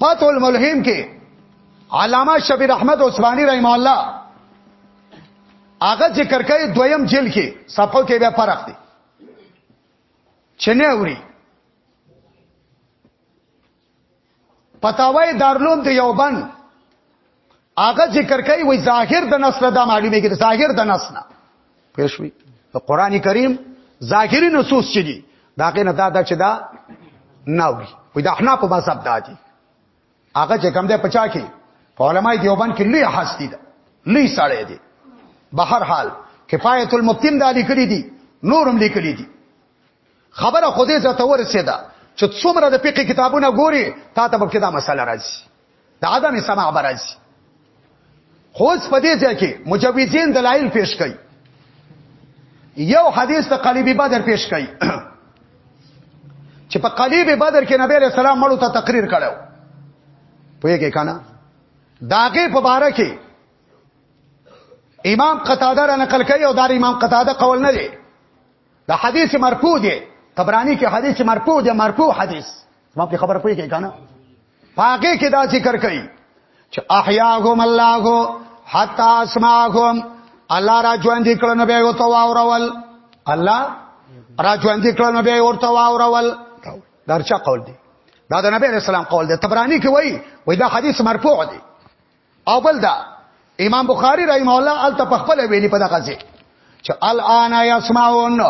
فتح الملهم کې علامه شبیر احمد عثماني رحم الله هغه ذکر کوي دویم جلد کې صفحه کې بیا فرق دی چنه اوري پتاوی دارلوم دی یو بند هغه ذکر کوي وای ظاهر د نص له دا معلومه کې ظاهر د نص نه پېښوي د قران کریم ظاهري نصوص چې دي دا کې نه دا دا چې دا ناوي وای دا احنا په مذهب دادي هغه چې کوم ده پچا کې علماء دیوبند کې لوی حستی ده لوی سړی دی بهر حال کفایت المتین دا لیکلي دي نورم لیکلي دي خبره خو دې زته ورسېده چې څومره د فقې کتابونه ګوري تا ته په دا مسله راځي د عدم سماع راځي خو په دې ځای کې مجوزین دلایل پیش کړي یو حدیث د قلیبی بدر پیش کړي چې په قلیبی بدر کې نبی رسول الله مړو ته تقریر کړو پوهیږئ کنه داګه په باره کې امام قتاده را نقل کوي او دا امام قتاده قول نه دی دا حدیث مرفوع دی طبرانی کې حدیث مرفوع دی مرفوع حدیث ما په خبره پوهیږئ کنه پاګه کې دا ذکر کړي چې احیاهم الله حتا اسمعهم الله را ژوند کړنو به او تو اورول الله را ژوند کړنو به او تو اورول درچا قول دی دا د نبی رسول الله قول دی طبرانی کې وای وای دا حدیث مرفوع دی او بل دا امام بخاری رحم الله ال تپخپل ویلی په دغه ځای چې الان یسمعون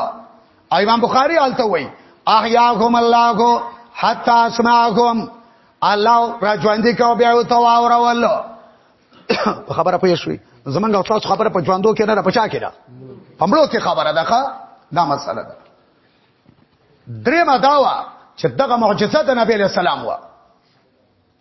امام بخاری ال ته وی احیاهم الله حتا اسمعهم الله را ژوند کو بیا او تو اورول په خبره پوه شوي زمونږ او تاسو خبره په ژوندو کې نه را پچا کړه پمړو کې خبره ده دا مسله ده درې ما داوا چې دغه معجزه د نبی له سلام و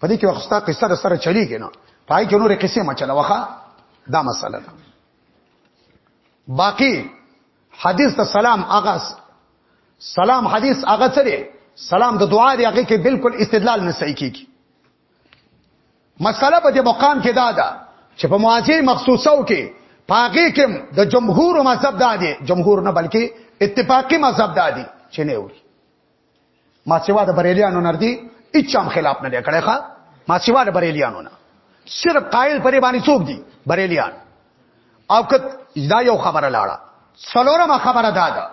په دې کې وخستا قصه در سره چلیږي نه پای کې نورې قصې ما چلوخه دا مسله ده باقی حدیث د سلام هغه سلام حدیث هغه سره سلام د دعا دی هغه کې بالکل استدلال نه صحیح کیږي مسله په دې مقام کې دا ده چې په مواجهه مخصوصو کې پاګه کې د جمهور مذهب دا دی جمهور نه بلکې اتفاقی مذهب دا دی چې نه وي ما سیوا د بریلیانو نردي اچام خلاف نه کړي ښا ما سیوا د بریلیانو نه صرف قائل پرې باندې څوک دي بریلیان او که دا یو خبره لاړه څلورمه خبره دا ده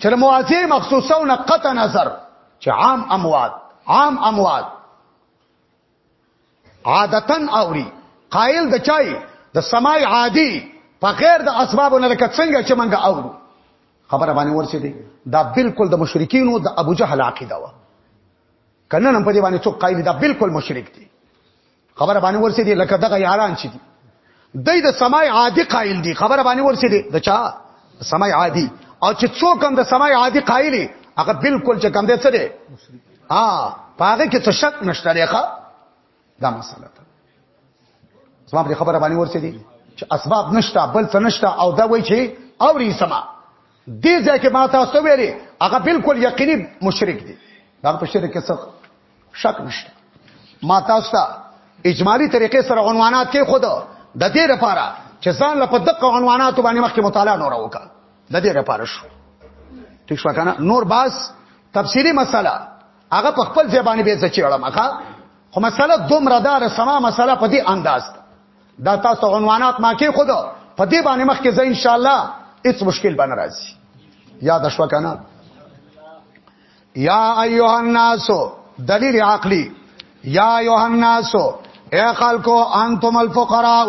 چې موازی مخصوصونه قطع نظر چې عام اموات عام اموات عادتن اوري قائل د چای د سماع عادي په غیر د اسبابو نه لکه څنګه چې مونږ اورو خبره باندې ورسې دي دا بالکل د مشرکینو د ابو جهل عقیده و کنه نن په دې باندې څوک قائل دا بالکل مشرک دي خبره باندې ورسې دي لکه دغه یاران چې دي دای د سماع عادي قائل دي خبره باندې ورسې دي د چا سماع عادي او چې څوک هم د سماع عادي قائل هغه بالکل چې کم دي څه دي ها پاره کې څه شک نشته لريخه دا مسله ده سماع په خبره باندې ورسې دي چې اسباب نشته بل څه نشته او دا وایي چې اوري سماع دې ځکه ما تاسو ویلي هغه بالکل یقیني مشرک دي دا په شرک کې څه شک نشته ما تاسو ته اجمالی طریقې سره عنوانات کې خود د دې لپاره چې ځان له په دقه عنوانات باندې مخکې مطالعه نور وکړه د دې لپاره شو ٹھیک شو کنه نور باز تفسیری مسله هغه په خپل ځبانه به ځچې اړم هغه خو مسله دومره دار سما مسله په دې انداز دا تاسو عنوانات ما کې خود په دې باندې مخ کې زه ان شاء الله هیڅ مشکل باندې راځي یاد شو کنه یا ایها الناس دلیل عقلی یا ایها الناس اے خلکو انتم الفقراء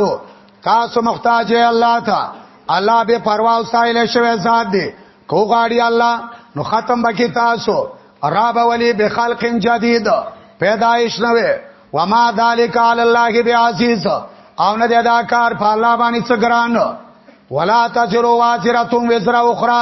تاسو محتاج الله ته الله به پروا او سایل شوی ذات دی کو غاړي الله نو ختم بکی تاسو رب ولی بخلق جدید پیدایش نوې وما ذالک علی الله بعزیز او نه دا کار په الله باندې څه ګران ولا تجروا وازرتم وزر اخرى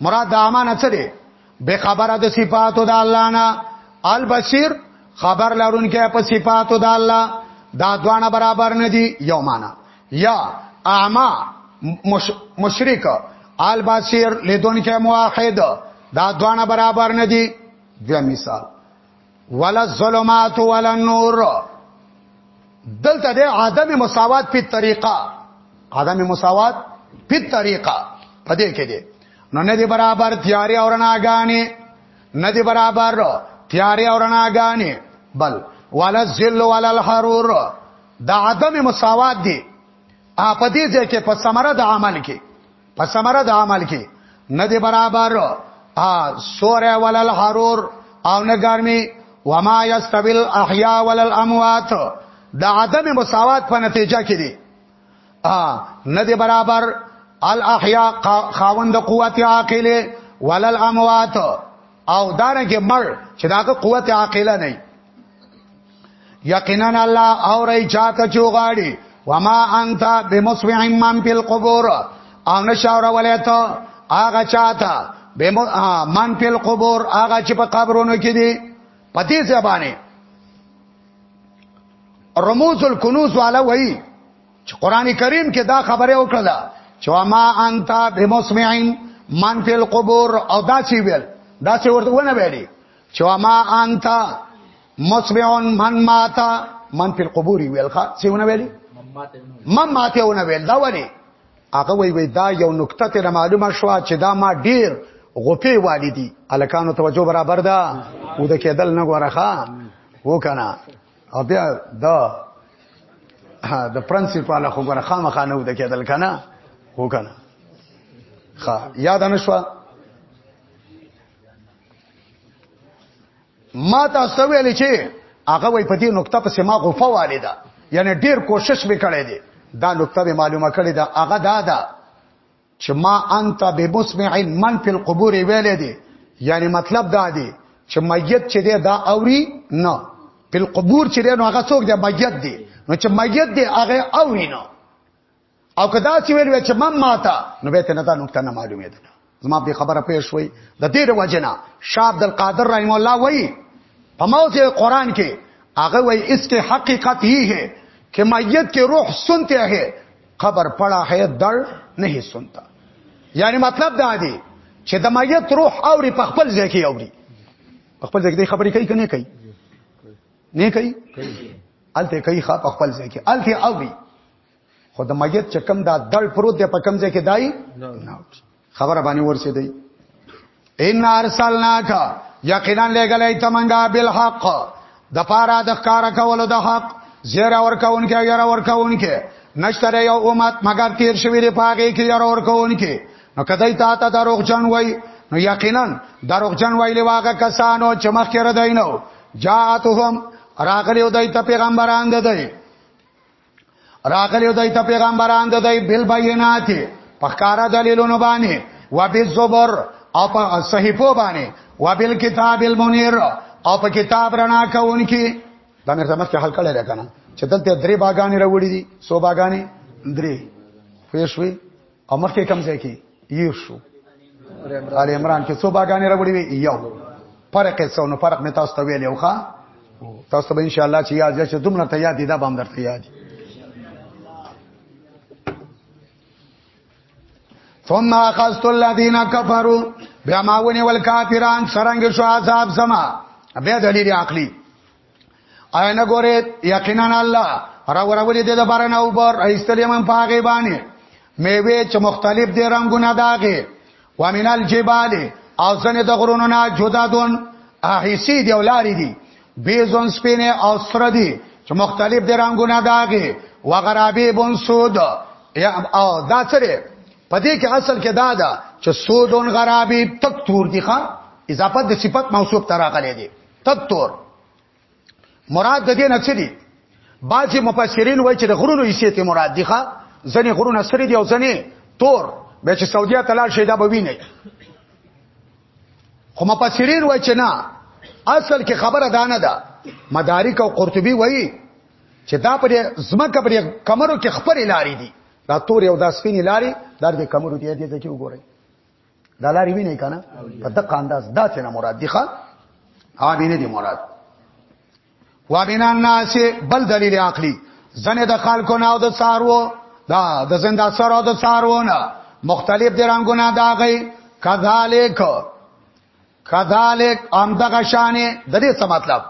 مراد امانه څه دی به خبره د صفاتو د الله نه البصیر خبر لرونکي په صفاتو د الله دا دوانه برابر نه دي یو معنا یا اعما مشرک البصیر لیدونکي موحد دا دوانه برابر نه دي دوه مثال ولا الظلمات ولا النور دلته د عدم مساوات په طریقه عدم مساوات په طریقه پدې کې دي نو نه دي برابر تیارې او رڼاګانې نه دي برابر تیارې او رڼاګانې بل ولا الذل ولا الحرور دا عدم مساوات دي اپدې ځکه په سمره د عمل کې په سمره د عمل کې نه دی برابر ا سور ولل حرور او نه ګرمي وما یستویل احیاء ولل اموات د عدم مساوات په نتیجه کې دی ا نه دی برابر الاحیاء خاوند قوت عاقله ولل اموات او دارنګه مړ چې داغه قوت عاقله نه یقینا الله او رای چاته چوغاړي وما انت بمسمع من فی القبور او نشاور ولیتا آغا چاہتا من پی القبور آغا چی پا قبرونو کی دی پتی زبانی رموز الکنوز والا وئی چې قران کریم کې دا خبره وکړه چې ما انت بمسمعين من فی القبور او دا سی ویل دا سی ورته ونه ویلي چې ما انت مسمعون من مات من فی القبور ویل ښا سی ونه ویلي من ماته ونه ویل دا ونه هغه وی وی دا یو نقطه ته معلومه شو چې دا ما ډیر غپې والدي الکانو توجه برابر ده و د کېدل نه غوړه ښا وکنه او بیا دا د پرنسپال خو ګره خامخا نه ود کېدل کنه هو کنه خا یاد نه شو ما تاسو ویل چې هغه وای په دې نقطه په سما غوفه والده یعنی ډیر کوشش وکړی دی دا نقطه به معلومه کړی دا هغه دا ده چې ما انت بمسمع من فی القبور ویلې دي یعنی مطلب دا دی چې میت چې دی دا اوري نه په قبور چې دی نو هغه څوک دی میت دی نو چې میت دی هغه اوري نه او کدا چې ویل چې مم ماتا نو به ته نه دا نقطه نه معلومه ده زما به خبره پېښ شوې د دې وجنه شاه عبد القادر رحم الله وایي په موضوع قران کې هغه وایي اس کې حقیقت یې ہے کہ میت کې روح سنتے ہے قبر پړه ہے دړ نه سنتا یعنی مطلب دا دی چې د میت روح اوري په خپل ځای کې اوري په خپل ځای کې خبرې کوي کنه کوي نه کوي الته کوي خا په خپل ځای کې الته اوري خو د میت چې کم دا دړ پروت دی په کم ځای کې دای نه خبره باندې ورسېدې ان ارسلناک یقینا لګلې تمنګا بالحق د پاره د ښکارا کولو د حق زیر اور کونکي ير اور کونکي نشتره یو امت مگر تیر شوی دی پاګه کې ير اور کونکي نو کدی تا ته دروغ جن وای نو یقینا دروغ جن وای لواګه کسانو چې مخ کې رداینو جاءتهم راغلی او دای ته پیغمبران ده دی راغلی دوی ته پیغمبران د دوی بل بینات په ښکارا دلیلونو باندې وبالزبر او په صحیفو باندې وبالکتاب المنیر او په کتاب رڼا کوونکی دا مې زموږ کې حل کړی راکنه چې دلته درې باغانی راوړي دي سو باغانی درې پوه شوي او مخکې کم ځای کې یو شو ال عمران کې څو باغانې راوړې وي یو فرق څو نو فرق می تاسو ته ویل یو ښا تاسو به ان شاء الله چې یاد چې دومره ته یاد دي دا به هم درته یاد دي ثم اخذت الذين كفروا بما وني والكافرون سرنګ شو عذاب سما بیا دلیل عقلی آیا نه ګوره یقینا الله را ورولې د باران او بر ایستلې من پاګې باندې میوه چې مختلف دي رنگونه داګه ومنال جبال او ځنه د غرونو نه جدا دون احسی دی ولاري دي بیزون سپینه او سره دي چې مختلف دي رنگونه داګه وغرابي بون سود او دا سره پدې کې اصل کې دا ده چې سودون غرابي تک تور دي ښا اضافه د صفت موصوف تراغلې دي تطور مراد د دې نه څه دي بعضی مفسرین وایي چې د غرونو یې ته مراد دي ښا ځنې غرونه سره دي او ځنې تور به چې سعودیا تلار شي دا به ویني خو مفسرین وایي چې نه اصل کې خبره دا نه ده مدارک او قرطبي وایي چې دا پر زمکه پر کمرو کې خبرې لاري دي دا تور یو د سپینې لاري دا د کمرو دی دې ته کې وګورئ دا لارې ویني کنه په دقه انداز دا څه نه مراد دي ښا ها دې نه دي مراد وا بنا الناس بل دلیل عقلی زنه د خلکو نه او د سارو دا د زنده سره او د سارو نه مختلف دي رنگونه دا غي کذالک کذالک ام دغه شانې د دې څه مطلب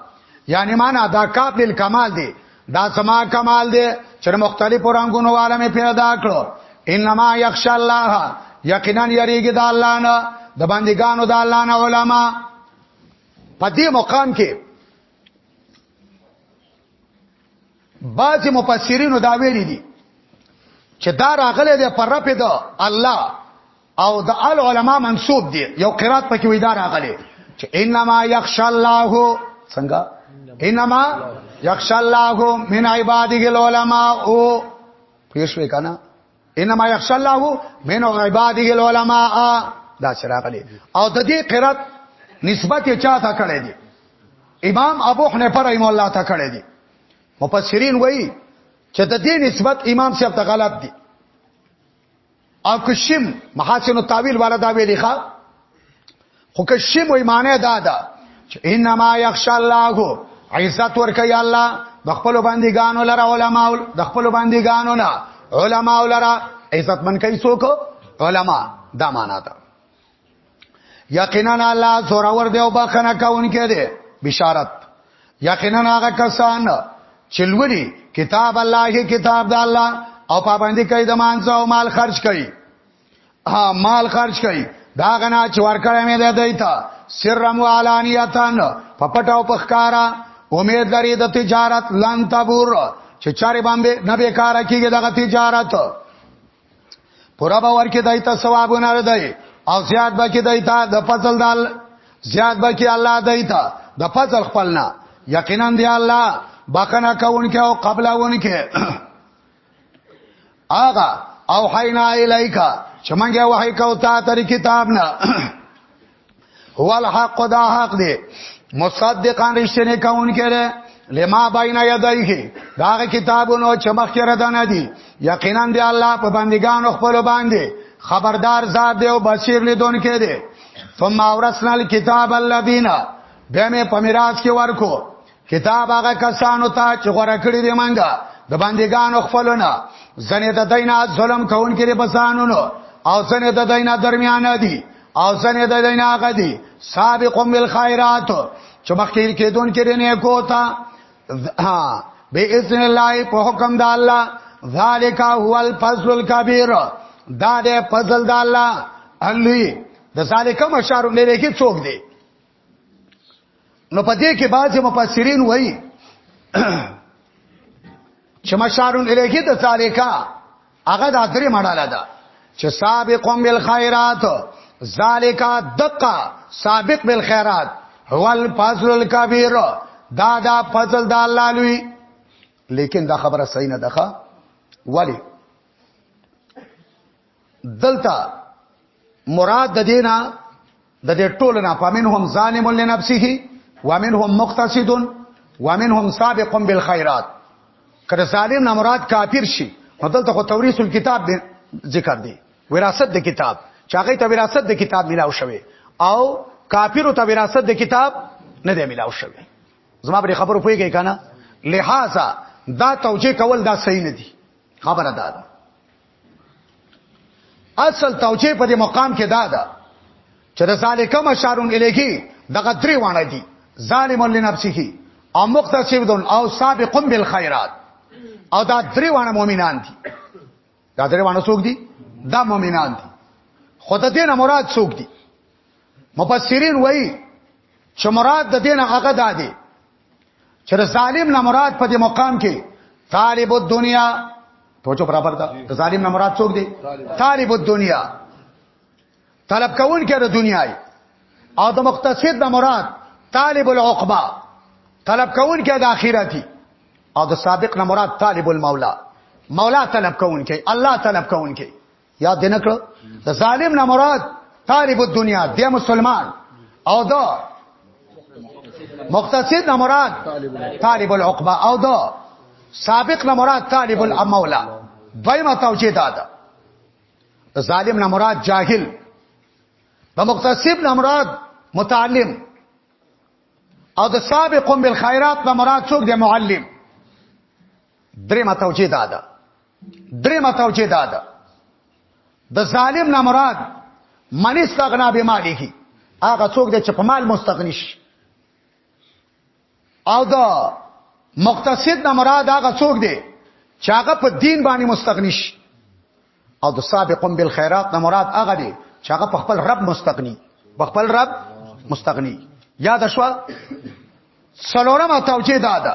یعنی معنا دا کاپ لیل کمال دی دا سما کمال دی چې مختلفو رنگونو والا می پیدا کړو انما یخش الله یقینا یریګ د الله نه د بندګانو د الله نه علما په دې مقام کې بعض مفسرینو دا ویلي دي چې دا راغله د پر رب د الله او د العلماء منسوب دی یو قرات پکې وې دا راغلي چې انما یخش الله څنګه انما یخش الله من عباده العلماء او پیښوي کنه انما یخش الله من عباده العلماء دا شراغلي او د دې قرات نسبت یې چاته کړی دی امام ابو حنیفه رحم الله ته کړی دی مفسرین وایي چې د دې نسبت امام صاحب ته غلط دی او کشم محاسن التاویل والا دا ویلی ښا خو کشم وې معنی دا ده چې انما یخش الله عزت ورکي الله د خپل باندېګانو لره علما د خپل باندېګانو نه علما لره عزت من کوي څوک علما دا معنا ده یقینا الله زورور دی او بخنه کوونکی دی بشارت یقینا هغه کسان چې لولي کتاب الله کتاب د الله او پابندي کوي د مانځه او مال خرج کوي ها مال خرج کوي دا غنا چې ورکړې مې ده دیتا سرم علانیتان په پټاو په ښکارا امید لري د تجارت لن تبور چې چارې باندې نه به کار کیږي دغه تجارت پورا به ورکه دای ته ثوابونه ردای او زیات به کې دای ته د فضل دال زیات به کې الله دای ته د فضل خپلنا یقینا دی الله بخنه کوونکې او قبلونکې آغا او حینا الیکا چې مونږه وحی کو تا تر کتاب نه هو الحق دا حق دی مصدقان رښتینه کون کړي لما بین یدایه دا کتابونو چې مخکې را دانه دي یقینا دی الله په بندگانو خپل باندې خبردار ذات دی او بصیر لیدون کې دی ثم اورثنا الكتاب الذين بهم په میراث کې ورکو کتاب هغه کسانو ته چې غوړه کړی دی منګه د باندېګانو خپلونه ځنې د دینه ظلم کون کې بسانونو او ځنې د دینه درمیان دي او ځنې د دینه هغه دي سابقون بالخيرات چې مخکې کېدون کې نه کوتا ها به اذن الله په حکم د الله ذالک هو الفضل الكبير دا د فضل د الله علي د ذالک مشارو لري کې څوک دی نو په دې کې بعض مفسرین وایي چې مشارون الیه د سالکا هغه د درې مړاله ده چې سابقون بالخيرات ذالک دقه سابق بالخيرات هو الفضل الكبير دا دا فضل د الله لوی لیکن دا خبره صحیح نه ده ولی دلته مراد د دینا د دې ټولو نه پامنهم ظالم لنفسه ومنهم مقتصد ومنهم سابق بالخيرات کله ظالم نه مراد کافر شي نو دلته خو توریث الكتاب ذکر دی وراثت د کتاب چاغې ته وراثت د کتاب ملاو شوی او کافر ته وراثت د کتاب نه دی ملاو شوی زما پر خبرو پويږي کنه لہذا دا توجیه کول دا صحیح نه دی خبره ده اصل توجیه په دې مقام کې دا ده چې د ذالک مشارون الیه دغه درې وانه دي ظالم لنفسه او مقتصد او سابق بالخيرات او دا درې وانه مؤمنان دي دا درې وانه څوک دي دا مؤمنان دي خدای دې نه مراد څوک دي مفسرین وایي چې مراد د دین هغه دادي چې ظالم نه مراد په دې مقام کې طالب الدنیا توجه برابر ده ظالم نه مراد څوک دی طالب الدنیا طلب کون کې د دنیا او د مقتصد نه مراد طالب العقبه طلب کون کې د اخرتي او د سابق نه مراد طالب المولا مولا طلب کون کې الله طلب کون کې یا دې نکړه د ظالم نه مراد طالب الدنیا دی مسلمان او دا مقتصد نه مراد طالب العقبه او دا سابق نه مراد طالب المولا دویمه توجیه دا ده ظالم نه مراد جاهل د مقتصد نه مراد متعلم او د سابقون بالخيرات نه مراد څوک دی معلم درې متوجه ده درې متوجه دا ده د ظالم نه مراد من استغنا بماله هغه څوک دی چې په مال مستغنی شي او دا مقتصد نه مراد هغه څوک دی چې هغه په دین باندې مستغنی شي او د سابقون بالخيرات نه مراد هغه دی چې هغه په خپل رب مستغنی په خپل رب مستغنی یاد شو څلورمه توجیه دا ده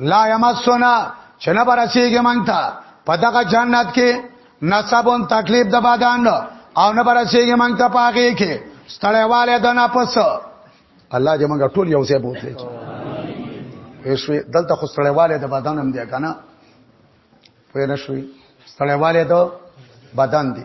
لا یمسونا چې نه برسیږي مونږ ته په دغه جنت کې نصبون تکلیف د بدن او نه برسیږي مونږ ته پاګه کې ستړیواله د نفس الله دې مونږ ټول یو ځای بوتلې چې ایشوي دلته خو ستړیواله د بدن هم دی کنه پوه نه شوي ستړیواله د بدن دی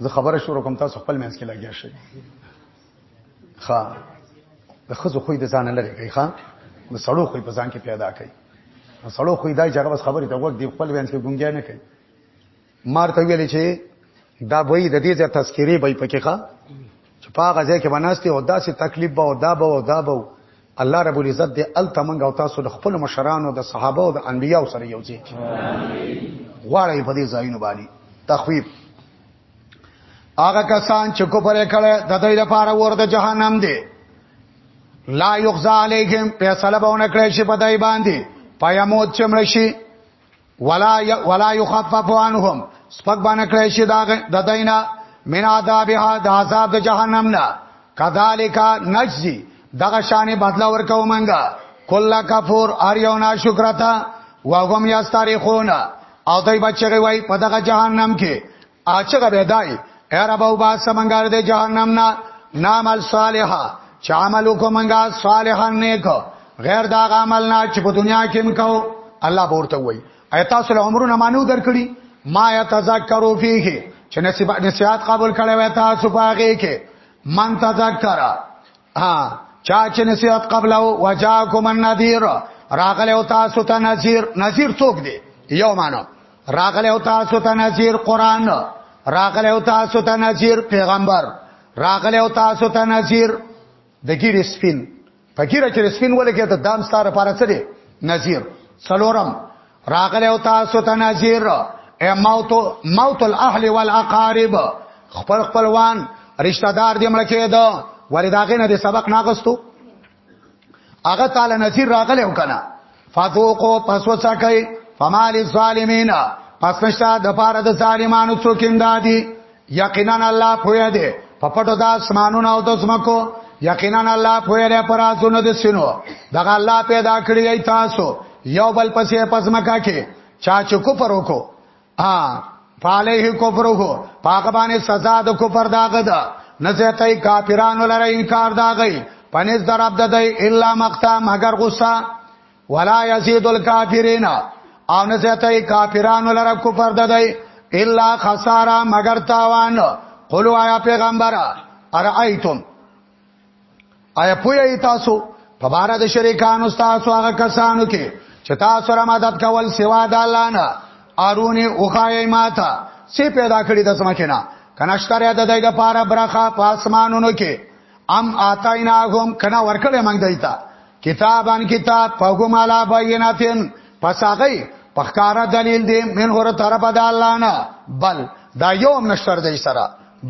زه خبره شروع کوم تاسو خپل منځ کې لګیا شئ ښا د خزو خوې د ځان لري کوي ښا د سړو خوې په ځان کې پیدا کوي سړو خوې دای چې هغه بس خبرې ته وګ دی خپل منځ کې ګونګیا نه کوي مار ته ویل چې دا وای د دې ځای تذکری به پکې ښا چې پاغه ځای کې بناسته او داسې تکلیف به او دا به او دا به الله رب العزت دې الته منګ او تاسو د خپل مشرانو د صحابه او د انبیاو سره یو ځای کړي غواړی په دې ځایونو باندې تخویب هغه کسان چې کو پرې کړه د دوی لپاره ور د جهنم دی لا یخزا علیهم فیصله به ونکړي شي په دای باندې پیموت چمړ شي ولا ولا يخفف عنهم سپک باندې کړی شي دا د دینه من عذابها د عذاب د جهنم نه کذالک نجزی دغه شانې بدلا ورکو منګه کله کفور ار یو ناشکرتا وهم یستریخون او دوی بچی وای په دغه جهنم کې اچغه به دای اے رب او با سمنګار د جهنم نا نعمل صالحا چې عمل وکمنګا صالحا نیک غیر دا عمل نه چې په دنیا کې مکو الله ورته وای ایتا سل عمرونه مانو درکړي ما یتذکروا فیه چې نصیب نصیحت قبول کړي وای تاسو پاګه کې من تذکر ها چا چې نصیحت قبل او وجاکم النذیر راغله او تاسو ته نذیر نذیر څوک دی یو معنی راغله او تاسو ته نذیر قران راغله او تاسو ته نذیر پیغمبر راغله او تاسو ته نذیر د ګیر سپین فقیر چې سپین ولګي ته دام ستاره پاره څه دی نذیر سلورم راغله او تاسو ته نذیر ای موت موت الاهل والاقارب خپل خپلوان رشتہ دار دې مړ کېده ولې داغه نه دې سبق ناغستو هغه تعالی نصیر راغله وکنه فذوقوا پس وسکای فما للظالمین پس نشتا د پاره د ظالمانو څوک امدادي یقینا الله پوهه دی په پټو د اسمانونو او د زمکو یقینا الله پوهه لري پر ازونو د سينو دغه الله پیدا کړی ای تاسو یو بل پسې پزمکا کې چا چې کفر وکړو ا فعليه کفره پاګه باندې سزا د کفر داګه ده نزهتای کافرانو لره انکار داګي پنځ درب د دی الا مقتا مگر غصه ولا يزيد الكافرين او نزهتای کافرانو لره کفر د دی الا خساره مگر تاوان قلوا یا پیغمبر ارایتم آیا پوهی تاسو په بار د شریکانو تاسو هغه کسانو کې چې تاسو را مدد کول سوا د الله نه ارونه اوخای ماته سی پیدا کړی د سمکینا کناشتره د دې د پاره برخه په اسمانونو کې ام آتاینا هم کنا ورکړې مونږ دایتا کتابان کتاب په کوم علا بیناتن پس هغه پخکارا دلیل دی من هر طرف د الله نه بل دا یو نشتر دی سره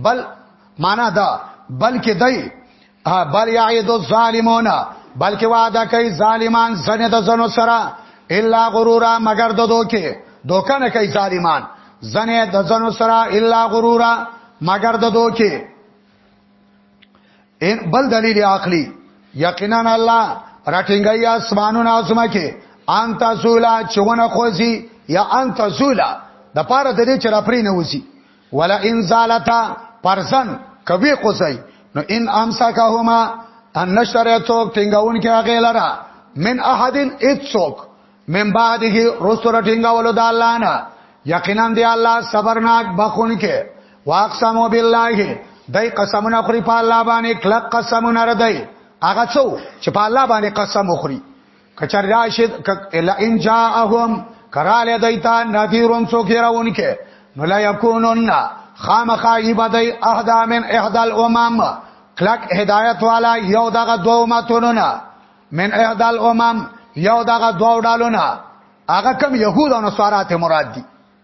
بل معنا دا بلکې دای بل یعید الظالمون بلکې وعده کوي ظالمان زنه د زنو سره الا غرورا مگر د دوکې دوکه نه کوي ظالمان زنه د زنو سره الا غرورا مگر د دوکې ان بل دلیل عقلی یقینا الله راټینګي اسمانونه او زمکه انت سولا چونه خوځي یا انت سولا د پاره د دې چې را پرې نه وسی ولا ان زالتا پرسن کوي قصي نو ان امسکهما ان نشرتو ټینګون کې هغه لرا من احدن اتسوک من بعده رسول ټینګولو د الله نه یقینا دی الله صبرناک بخون کې واقسمو بالله دای قسمونه خوري په الله باندې کلک قسمونه ردی هغه څو چې په الله باندې قسم وخوري کچر راشد الا ان جاءهم کراله دیتا نذیرون څوک راونکه نو لا یکونن خامخا ایبدای احدا من احدا الامم کلک هدایت والا یو دغه دوه ماتونو نه من احدا الامم یو دغه دوه ډالو نه هغه کم يهود او نصارا ته مراد دي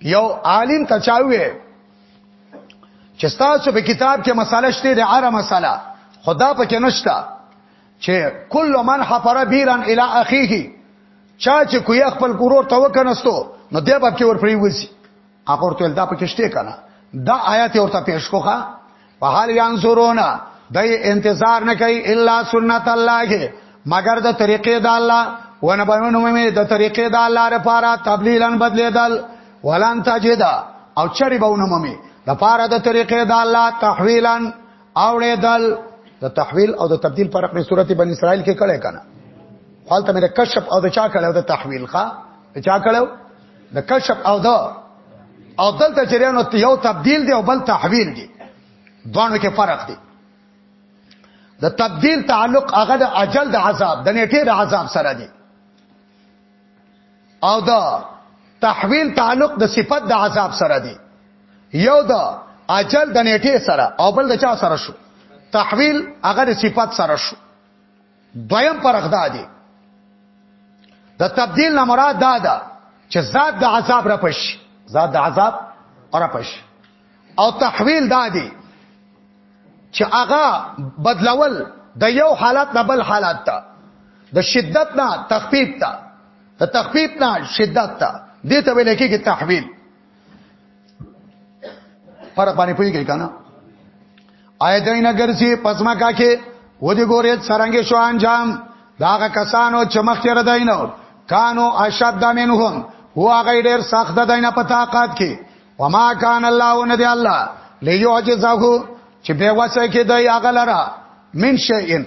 یو عالم ته چاوي چې تاسو په کتاب کې مساله شته د عره مساله خدا په کې نشتا چې کل من حفر بیرن الی اخیه چا چې کوی خپل ګورور ته وکنستو نو دی په کې ورپری وځي هغه ورته دا په کې شته کنه دا آیات ورته پیش کوخه فهل ينظرون دای انتظار نه کوي الا سنت الله مگر د طریقې د الله ونبنون مې د طریقې د الله لپاره تبلیلن بدلیدل ولن تجدا او چری بونه مې د پاره د طریقې د الله تحویلن اوړېدل د تحویل او د تبديل فرق په سورته بنی اسرائیل کې کړه کنه حالت مې د کشف او د چا کړه او د تحویل ښا چا کړه د کشف او د او دلته جریان ته یو تبديل دی او بل تحویل دی دوانو کې فرق دی د تبديل تعلق هغه د اجل د عذاب د نیټه د عذاب سره دی او د تحویل تعلق د صفت د عذاب سره دی یو د اجل د نیټه سره او بل د چا سره شو تحویل هغه د صفت سره شو دویم فرق دا دی د تبديل نه مراد دا ده چې ذات د عذاب را پش ذات د عذاب را پش او تحویل دا دی چې هغه بدلول د یو حالت نه بل حالت ته د شدت نه تخفیف ته د تخفیف نه شدت ته دې ته ویل کېږي تحویل فرق باندې پوهیږئ کنه آیتین ګرځي پسما کا کې و دې ګورې سرنګ شو انجام داغه کسانو چې مخکې رداینو کانو اشد منهم هو هغه ډېر سخت ده دینه په طاقت کې وما کان الله ندی الله لیعجزه چې به وسه کې دی هغه لره من شیئن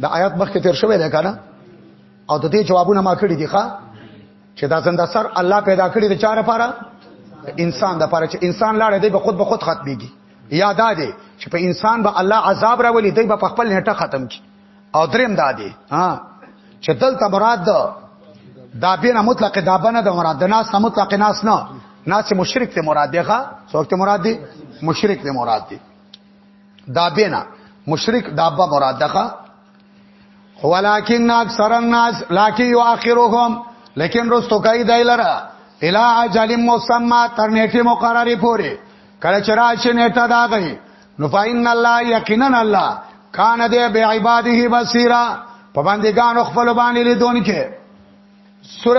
د آیات مخکې تیر شوی دی کنه او د دې جوابونه ما کړی دي ښا چې دا څنګه سر الله پیدا کړی د چاره لپاره انسان د لپاره چې انسان لاړ دی به خود به خود ختميږي یا دا دی چې په انسان به الله عذاب راولي دی به په خپل نیټه ختم کی او دریم دا دی ها چې دلته مراد دا بین مطلق دا بنه د مراد د ناس نه مطلق ناس نه ناس مشرک ته مراد دی ښا څوک ته مراد دی مشرک ته مراد دی دا بینا مشرک دابا مراد ده ولكن اکثر الناس لكن يؤخرهم لیکن رستو کوي دایلره الا اجل مسمى تر نیټه مقرره پوري کله چې راشي نیټه دا غي نو فإن الله یقینا الله کان دې به عباده بصیرا په باندې ګانو خپل باندې لیدونکې سورۃ